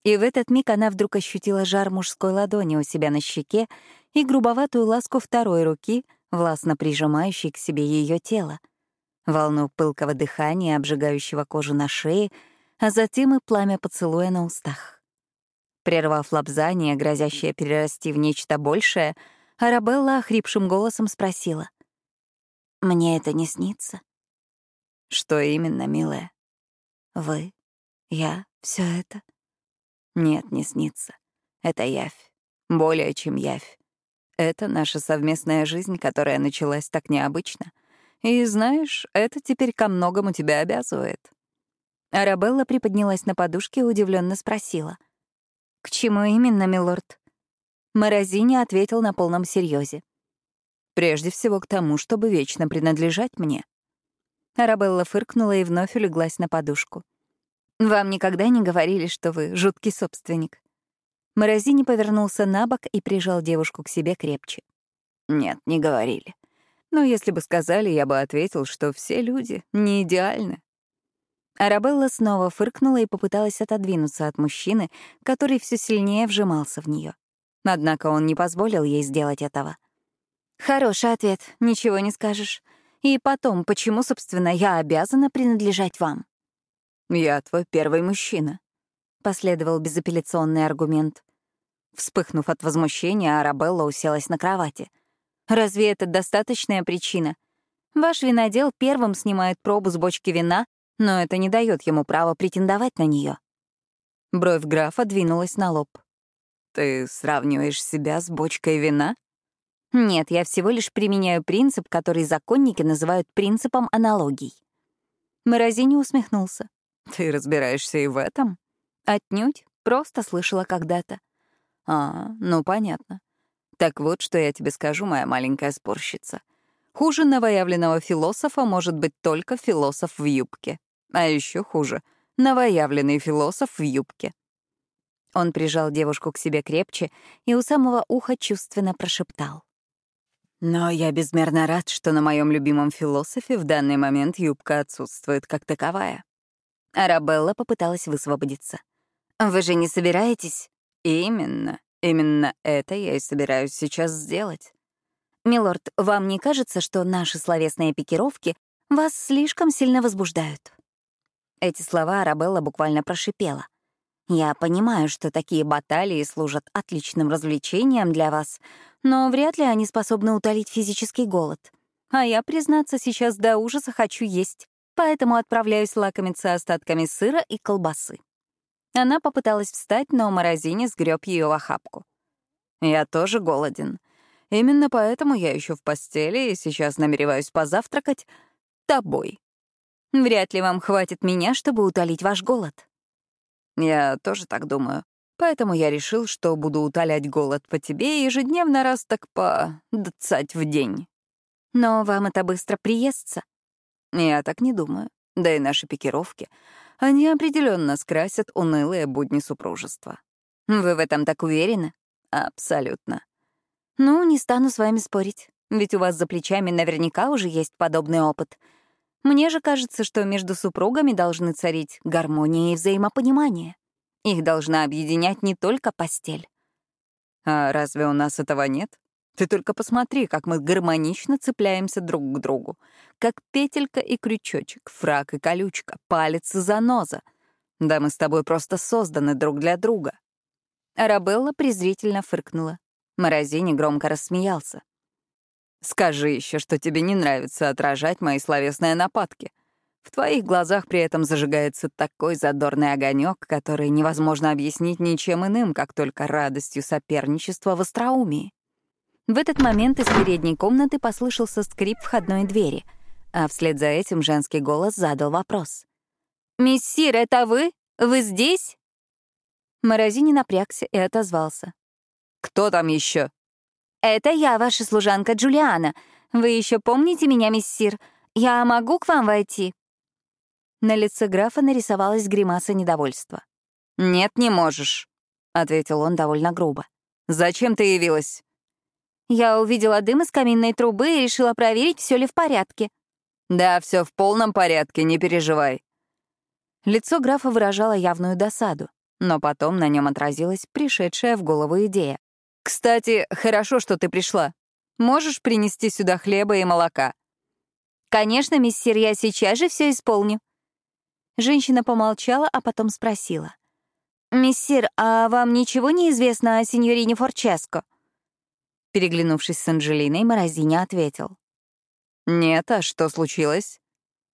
И в этот миг она вдруг ощутила жар мужской ладони у себя на щеке и грубоватую ласку второй руки, властно прижимающей к себе ее тело волну пылкого дыхания, обжигающего кожу на шее, а затем и пламя поцелуя на устах. Прервав лапзание, грозящее перерасти в нечто большее, Арабелла охрипшим голосом спросила. «Мне это не снится?» «Что именно, милая?» «Вы? Я? все это?» «Нет, не снится. Это явь. Более чем явь. Это наша совместная жизнь, которая началась так необычно — и знаешь, это теперь ко многому тебя обязывает. Арабелла приподнялась на подушке и удивленно спросила. «К чему именно, милорд?» Морозини ответил на полном серьезе. «Прежде всего к тому, чтобы вечно принадлежать мне». Арабелла фыркнула и вновь улеглась на подушку. «Вам никогда не говорили, что вы жуткий собственник?» Морозини повернулся на бок и прижал девушку к себе крепче. «Нет, не говорили. Но если бы сказали, я бы ответил, что все люди не идеальны. Арабелла снова фыркнула и попыталась отодвинуться от мужчины, который все сильнее вжимался в нее. Однако он не позволил ей сделать этого. «Хороший ответ, ничего не скажешь. И потом, почему, собственно, я обязана принадлежать вам?» «Я твой первый мужчина», — последовал безапелляционный аргумент. Вспыхнув от возмущения, Арабелла уселась на кровати — Разве это достаточная причина? Ваш винодел первым снимает пробу с бочки вина, но это не дает ему права претендовать на нее. Бровь графа двинулась на лоб. «Ты сравниваешь себя с бочкой вина?» «Нет, я всего лишь применяю принцип, который законники называют принципом аналогий». Морозини усмехнулся. «Ты разбираешься и в этом?» «Отнюдь, просто слышала когда-то». «А, ну понятно. Так вот, что я тебе скажу, моя маленькая спорщица. Хуже новоявленного философа может быть только философ в юбке. А еще хуже — новоявленный философ в юбке. Он прижал девушку к себе крепче и у самого уха чувственно прошептал. «Но я безмерно рад, что на моем любимом философе в данный момент юбка отсутствует как таковая». Арабелла попыталась высвободиться. «Вы же не собираетесь?» «Именно. Именно это я и собираюсь сейчас сделать. Милорд, вам не кажется, что наши словесные пикировки вас слишком сильно возбуждают? Эти слова Арабелла буквально прошипела. Я понимаю, что такие баталии служат отличным развлечением для вас, но вряд ли они способны утолить физический голод. А я, признаться, сейчас до ужаса хочу есть, поэтому отправляюсь лакомиться остатками сыра и колбасы. Она попыталась встать, но Морозини сгреб ее в охапку. «Я тоже голоден. Именно поэтому я еще в постели и сейчас намереваюсь позавтракать тобой. Вряд ли вам хватит меня, чтобы утолить ваш голод». Я тоже так думаю. Поэтому я решил, что буду утолять голод по тебе ежедневно раз так по двадцать в день. Но вам это быстро приестся. Я так не думаю. Да и наши пикировки. Они определенно скрасят унылые будни супружества. Вы в этом так уверены? Абсолютно. Ну, не стану с вами спорить. Ведь у вас за плечами наверняка уже есть подобный опыт. Мне же кажется, что между супругами должны царить гармония и взаимопонимание. Их должна объединять не только постель. А разве у нас этого нет? Ты только посмотри, как мы гармонично цепляемся друг к другу. Как петелька и крючочек, фрак и колючка, палец и заноза. Да мы с тобой просто созданы друг для друга. Арабелла презрительно фыркнула. Морозини громко рассмеялся. «Скажи еще, что тебе не нравится отражать мои словесные нападки. В твоих глазах при этом зажигается такой задорный огонек, который невозможно объяснить ничем иным, как только радостью соперничества в остроумии. В этот момент из передней комнаты послышался скрип входной двери, а вслед за этим женский голос задал вопрос. «Мессир, это вы? Вы здесь?» Морозини напрягся и отозвался. «Кто там еще? «Это я, ваша служанка Джулиана. Вы еще помните меня, мессир? Я могу к вам войти?» На лице графа нарисовалась гримаса недовольства. «Нет, не можешь», — ответил он довольно грубо. «Зачем ты явилась?» Я увидела дым из каминной трубы и решила проверить, все ли в порядке. Да, все в полном порядке, не переживай. Лицо графа выражало явную досаду, но потом на нем отразилась пришедшая в голову идея. «Кстати, хорошо, что ты пришла. Можешь принести сюда хлеба и молока?» «Конечно, миссир, я сейчас же все исполню». Женщина помолчала, а потом спросила. «Миссир, а вам ничего не известно о сеньорине Форческо?» Переглянувшись с Анжелиной, Морозини ответил. «Нет, а что случилось?»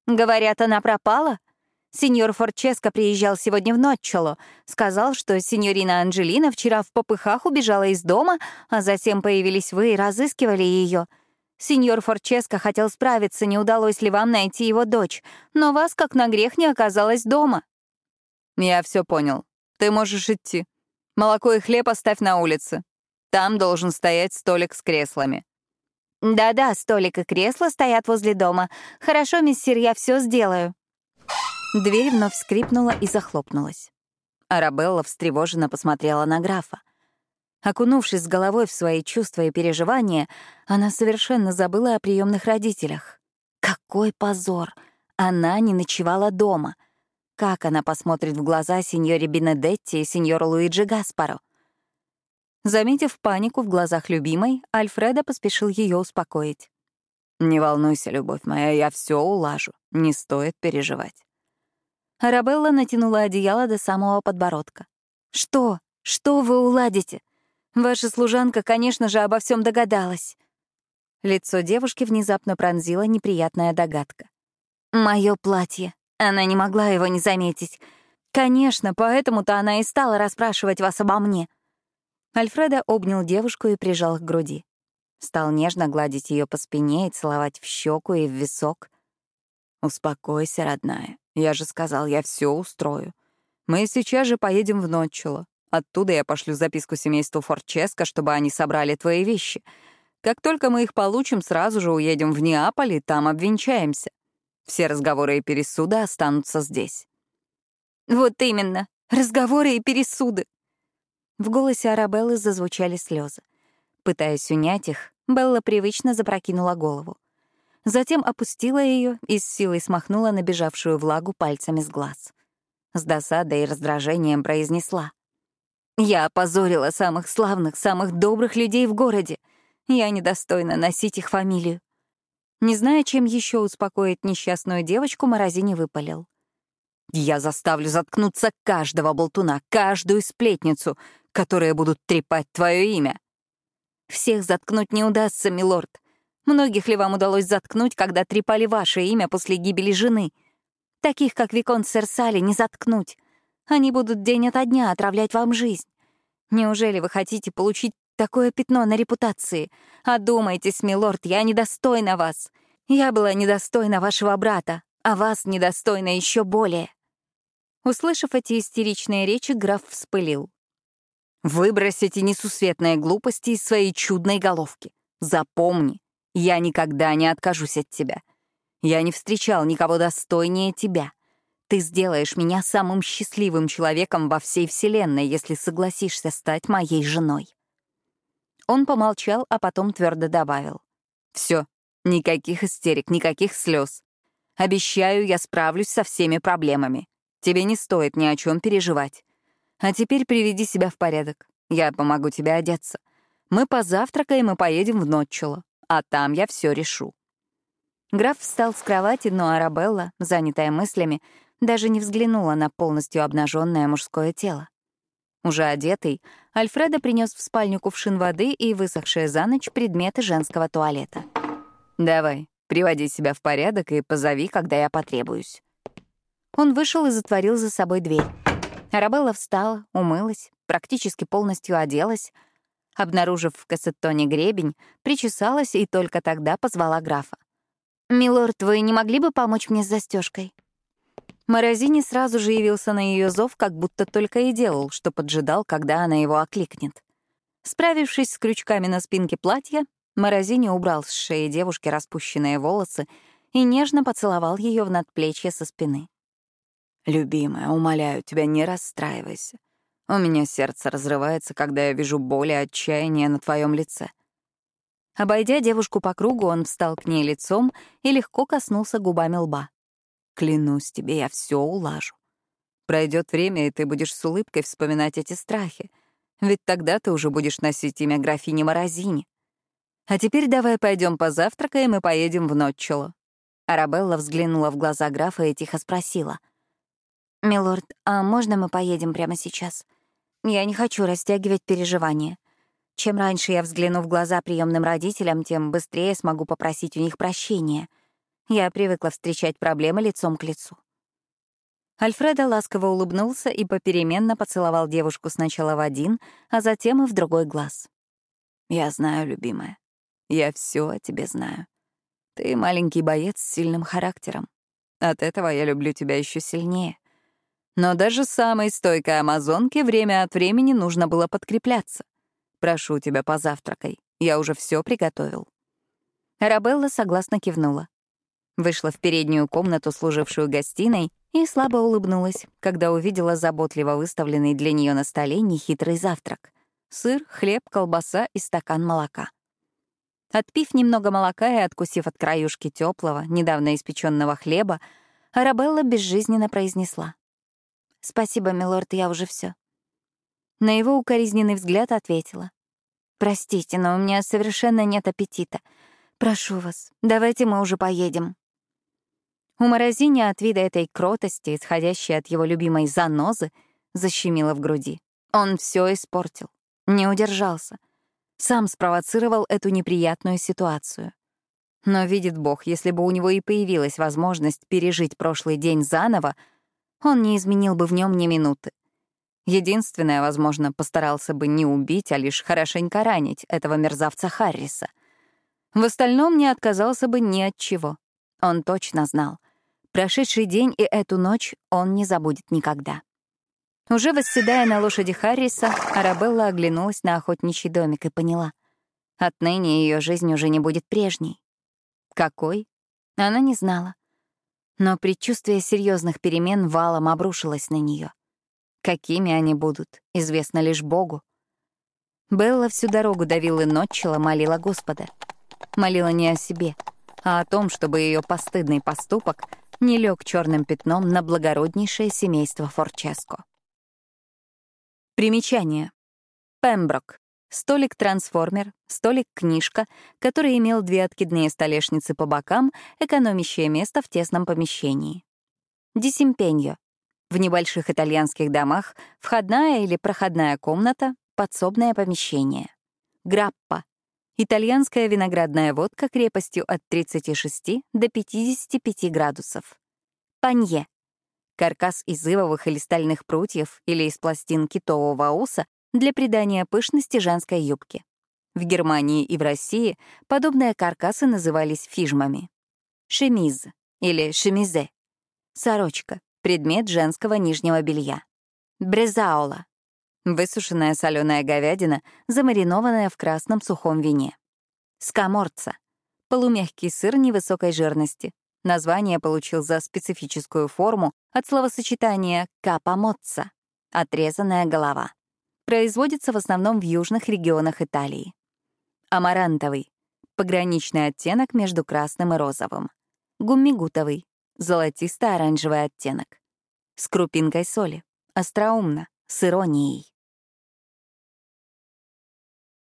«Говорят, она пропала. Сеньор Форческо приезжал сегодня в Нотчело. Сказал, что сеньорина Анжелина вчера в попыхах убежала из дома, а затем появились вы и разыскивали ее. Сеньор Форческо хотел справиться, не удалось ли вам найти его дочь, но вас, как на грех, не оказалось дома». «Я все понял. Ты можешь идти. Молоко и хлеб оставь на улице. Там должен стоять столик с креслами». «Да-да, столик и кресло стоят возле дома. Хорошо, миссир, я все сделаю». Дверь вновь скрипнула и захлопнулась. Арабелла встревоженно посмотрела на графа. Окунувшись с головой в свои чувства и переживания, она совершенно забыла о приемных родителях. Какой позор! Она не ночевала дома. Как она посмотрит в глаза сеньоре Бенедетти и сеньору Луиджи Гаспаро? Заметив панику в глазах любимой, Альфреда поспешил ее успокоить. «Не волнуйся, любовь моя, я все улажу. Не стоит переживать». Арабелла натянула одеяло до самого подбородка. «Что? Что вы уладите? Ваша служанка, конечно же, обо всем догадалась». Лицо девушки внезапно пронзила неприятная догадка. «Мое платье. Она не могла его не заметить. Конечно, поэтому-то она и стала расспрашивать вас обо мне». Альфреда обнял девушку и прижал к груди. Стал нежно гладить ее по спине и целовать в щеку и в висок. «Успокойся, родная. Я же сказал, я все устрою. Мы сейчас же поедем в Нотчело. Оттуда я пошлю записку семейству Форческо, чтобы они собрали твои вещи. Как только мы их получим, сразу же уедем в Неаполь и там обвенчаемся. Все разговоры и пересуды останутся здесь». «Вот именно. Разговоры и пересуды», в голосе Арабеллы зазвучали слезы. Пытаясь унять их, Белла привычно запрокинула голову. Затем опустила ее и с силой смахнула набежавшую влагу пальцами с глаз. С досадой и раздражением произнесла. «Я опозорила самых славных, самых добрых людей в городе. Я недостойна носить их фамилию». Не зная, чем еще успокоить несчастную девочку, Морозини выпалил. «Я заставлю заткнуться каждого болтуна, каждую сплетницу, которые будут трепать твое имя. Всех заткнуть не удастся, милорд. Многих ли вам удалось заткнуть, когда трепали ваше имя после гибели жены? Таких, как Викон Серсали, не заткнуть. Они будут день ото дня отравлять вам жизнь. Неужели вы хотите получить такое пятно на репутации? Одумайтесь, милорд, я недостойна вас. Я была недостойна вашего брата, а вас недостойна еще более. Услышав эти истеричные речи, граф вспылил. «Выбрось эти несусветные глупости из своей чудной головки. Запомни, я никогда не откажусь от тебя. Я не встречал никого достойнее тебя. Ты сделаешь меня самым счастливым человеком во всей Вселенной, если согласишься стать моей женой». Он помолчал, а потом твердо добавил. «Все, никаких истерик, никаких слез. Обещаю, я справлюсь со всеми проблемами. Тебе не стоит ни о чем переживать. А теперь приведи себя в порядок. Я помогу тебе одеться. Мы позавтракаем и поедем в Нотчело, а там я все решу». Граф встал с кровати, но Арабелла, занятая мыслями, даже не взглянула на полностью обнаженное мужское тело. Уже одетый, Альфредо принес в спальню кувшин воды и высохшие за ночь предметы женского туалета. «Давай, приводи себя в порядок и позови, когда я потребуюсь». Он вышел и затворил за собой дверь. Арабелла встала, умылась, практически полностью оделась. Обнаружив в кассеттоне гребень, причесалась и только тогда позвала графа. «Милорд, вы не могли бы помочь мне с застежкой? Морозини сразу же явился на ее зов, как будто только и делал, что поджидал, когда она его окликнет. Справившись с крючками на спинке платья, Морозини убрал с шеи девушки распущенные волосы и нежно поцеловал ее в надплечье со спины. «Любимая, умоляю тебя, не расстраивайся. У меня сердце разрывается, когда я вижу боль и отчаяние на твоем лице». Обойдя девушку по кругу, он встал к ней лицом и легко коснулся губами лба. «Клянусь тебе, я все улажу. Пройдет время, и ты будешь с улыбкой вспоминать эти страхи. Ведь тогда ты уже будешь носить имя графини Морозини. А теперь давай пойдем позавтракаем и поедем в Нотчело». Арабелла взглянула в глаза графа и тихо спросила. «Милорд, а можно мы поедем прямо сейчас? Я не хочу растягивать переживания. Чем раньше я взгляну в глаза приемным родителям, тем быстрее смогу попросить у них прощения. Я привыкла встречать проблемы лицом к лицу». Альфредо ласково улыбнулся и попеременно поцеловал девушку сначала в один, а затем и в другой глаз. «Я знаю, любимая. Я все о тебе знаю. Ты маленький боец с сильным характером. От этого я люблю тебя еще сильнее. Но даже самой стойкой амазонке время от времени нужно было подкрепляться. Прошу тебя, позавтракай. Я уже все приготовил. Арабелла согласно кивнула. Вышла в переднюю комнату, служившую гостиной, и слабо улыбнулась, когда увидела заботливо выставленный для нее на столе нехитрый завтрак — сыр, хлеб, колбаса и стакан молока. Отпив немного молока и откусив от краюшки теплого, недавно испеченного хлеба, Арабелла безжизненно произнесла. «Спасибо, милорд, я уже все. На его укоризненный взгляд ответила. «Простите, но у меня совершенно нет аппетита. Прошу вас, давайте мы уже поедем». У Морозини от вида этой кротости, исходящей от его любимой занозы, защемило в груди. Он все испортил, не удержался. Сам спровоцировал эту неприятную ситуацию. Но видит Бог, если бы у него и появилась возможность пережить прошлый день заново, он не изменил бы в нем ни минуты. Единственное, возможно, постарался бы не убить, а лишь хорошенько ранить этого мерзавца Харриса. В остальном не отказался бы ни от чего. Он точно знал. Прошедший день и эту ночь он не забудет никогда. Уже восседая на лошади Харриса, Арабелла оглянулась на охотничий домик и поняла. Отныне ее жизнь уже не будет прежней. Какой? Она не знала но предчувствие серьезных перемен валом обрушилось на нее. Какими они будут, известно лишь Богу. Белла всю дорогу давила ночила, молила Господа. Молила не о себе, а о том, чтобы ее постыдный поступок не лег черным пятном на благороднейшее семейство Форческо. Примечание. Пемброк. Столик-трансформер, столик-книжка, который имел две откидные столешницы по бокам, экономящее место в тесном помещении. Дисимпеньо. В небольших итальянских домах входная или проходная комната, подсобное помещение. Граппа. Итальянская виноградная водка крепостью от 36 до 55 градусов. Панье. Каркас из ивовых или стальных прутьев или из пластин китового уса для придания пышности женской юбки. В Германии и в России подобные каркасы назывались фижмами. Шемиз или шемизе — сорочка, предмет женского нижнего белья. Брезаула — высушенная соленая говядина, замаринованная в красном сухом вине. Скаморца — полумягкий сыр невысокой жирности. Название получил за специфическую форму от словосочетания «капамоцца» — отрезанная голова. Производится в основном в южных регионах Италии. Амарантовый — пограничный оттенок между красным и розовым. Гуммигутовый — золотисто-оранжевый оттенок. С крупинкой соли, остроумно, с иронией.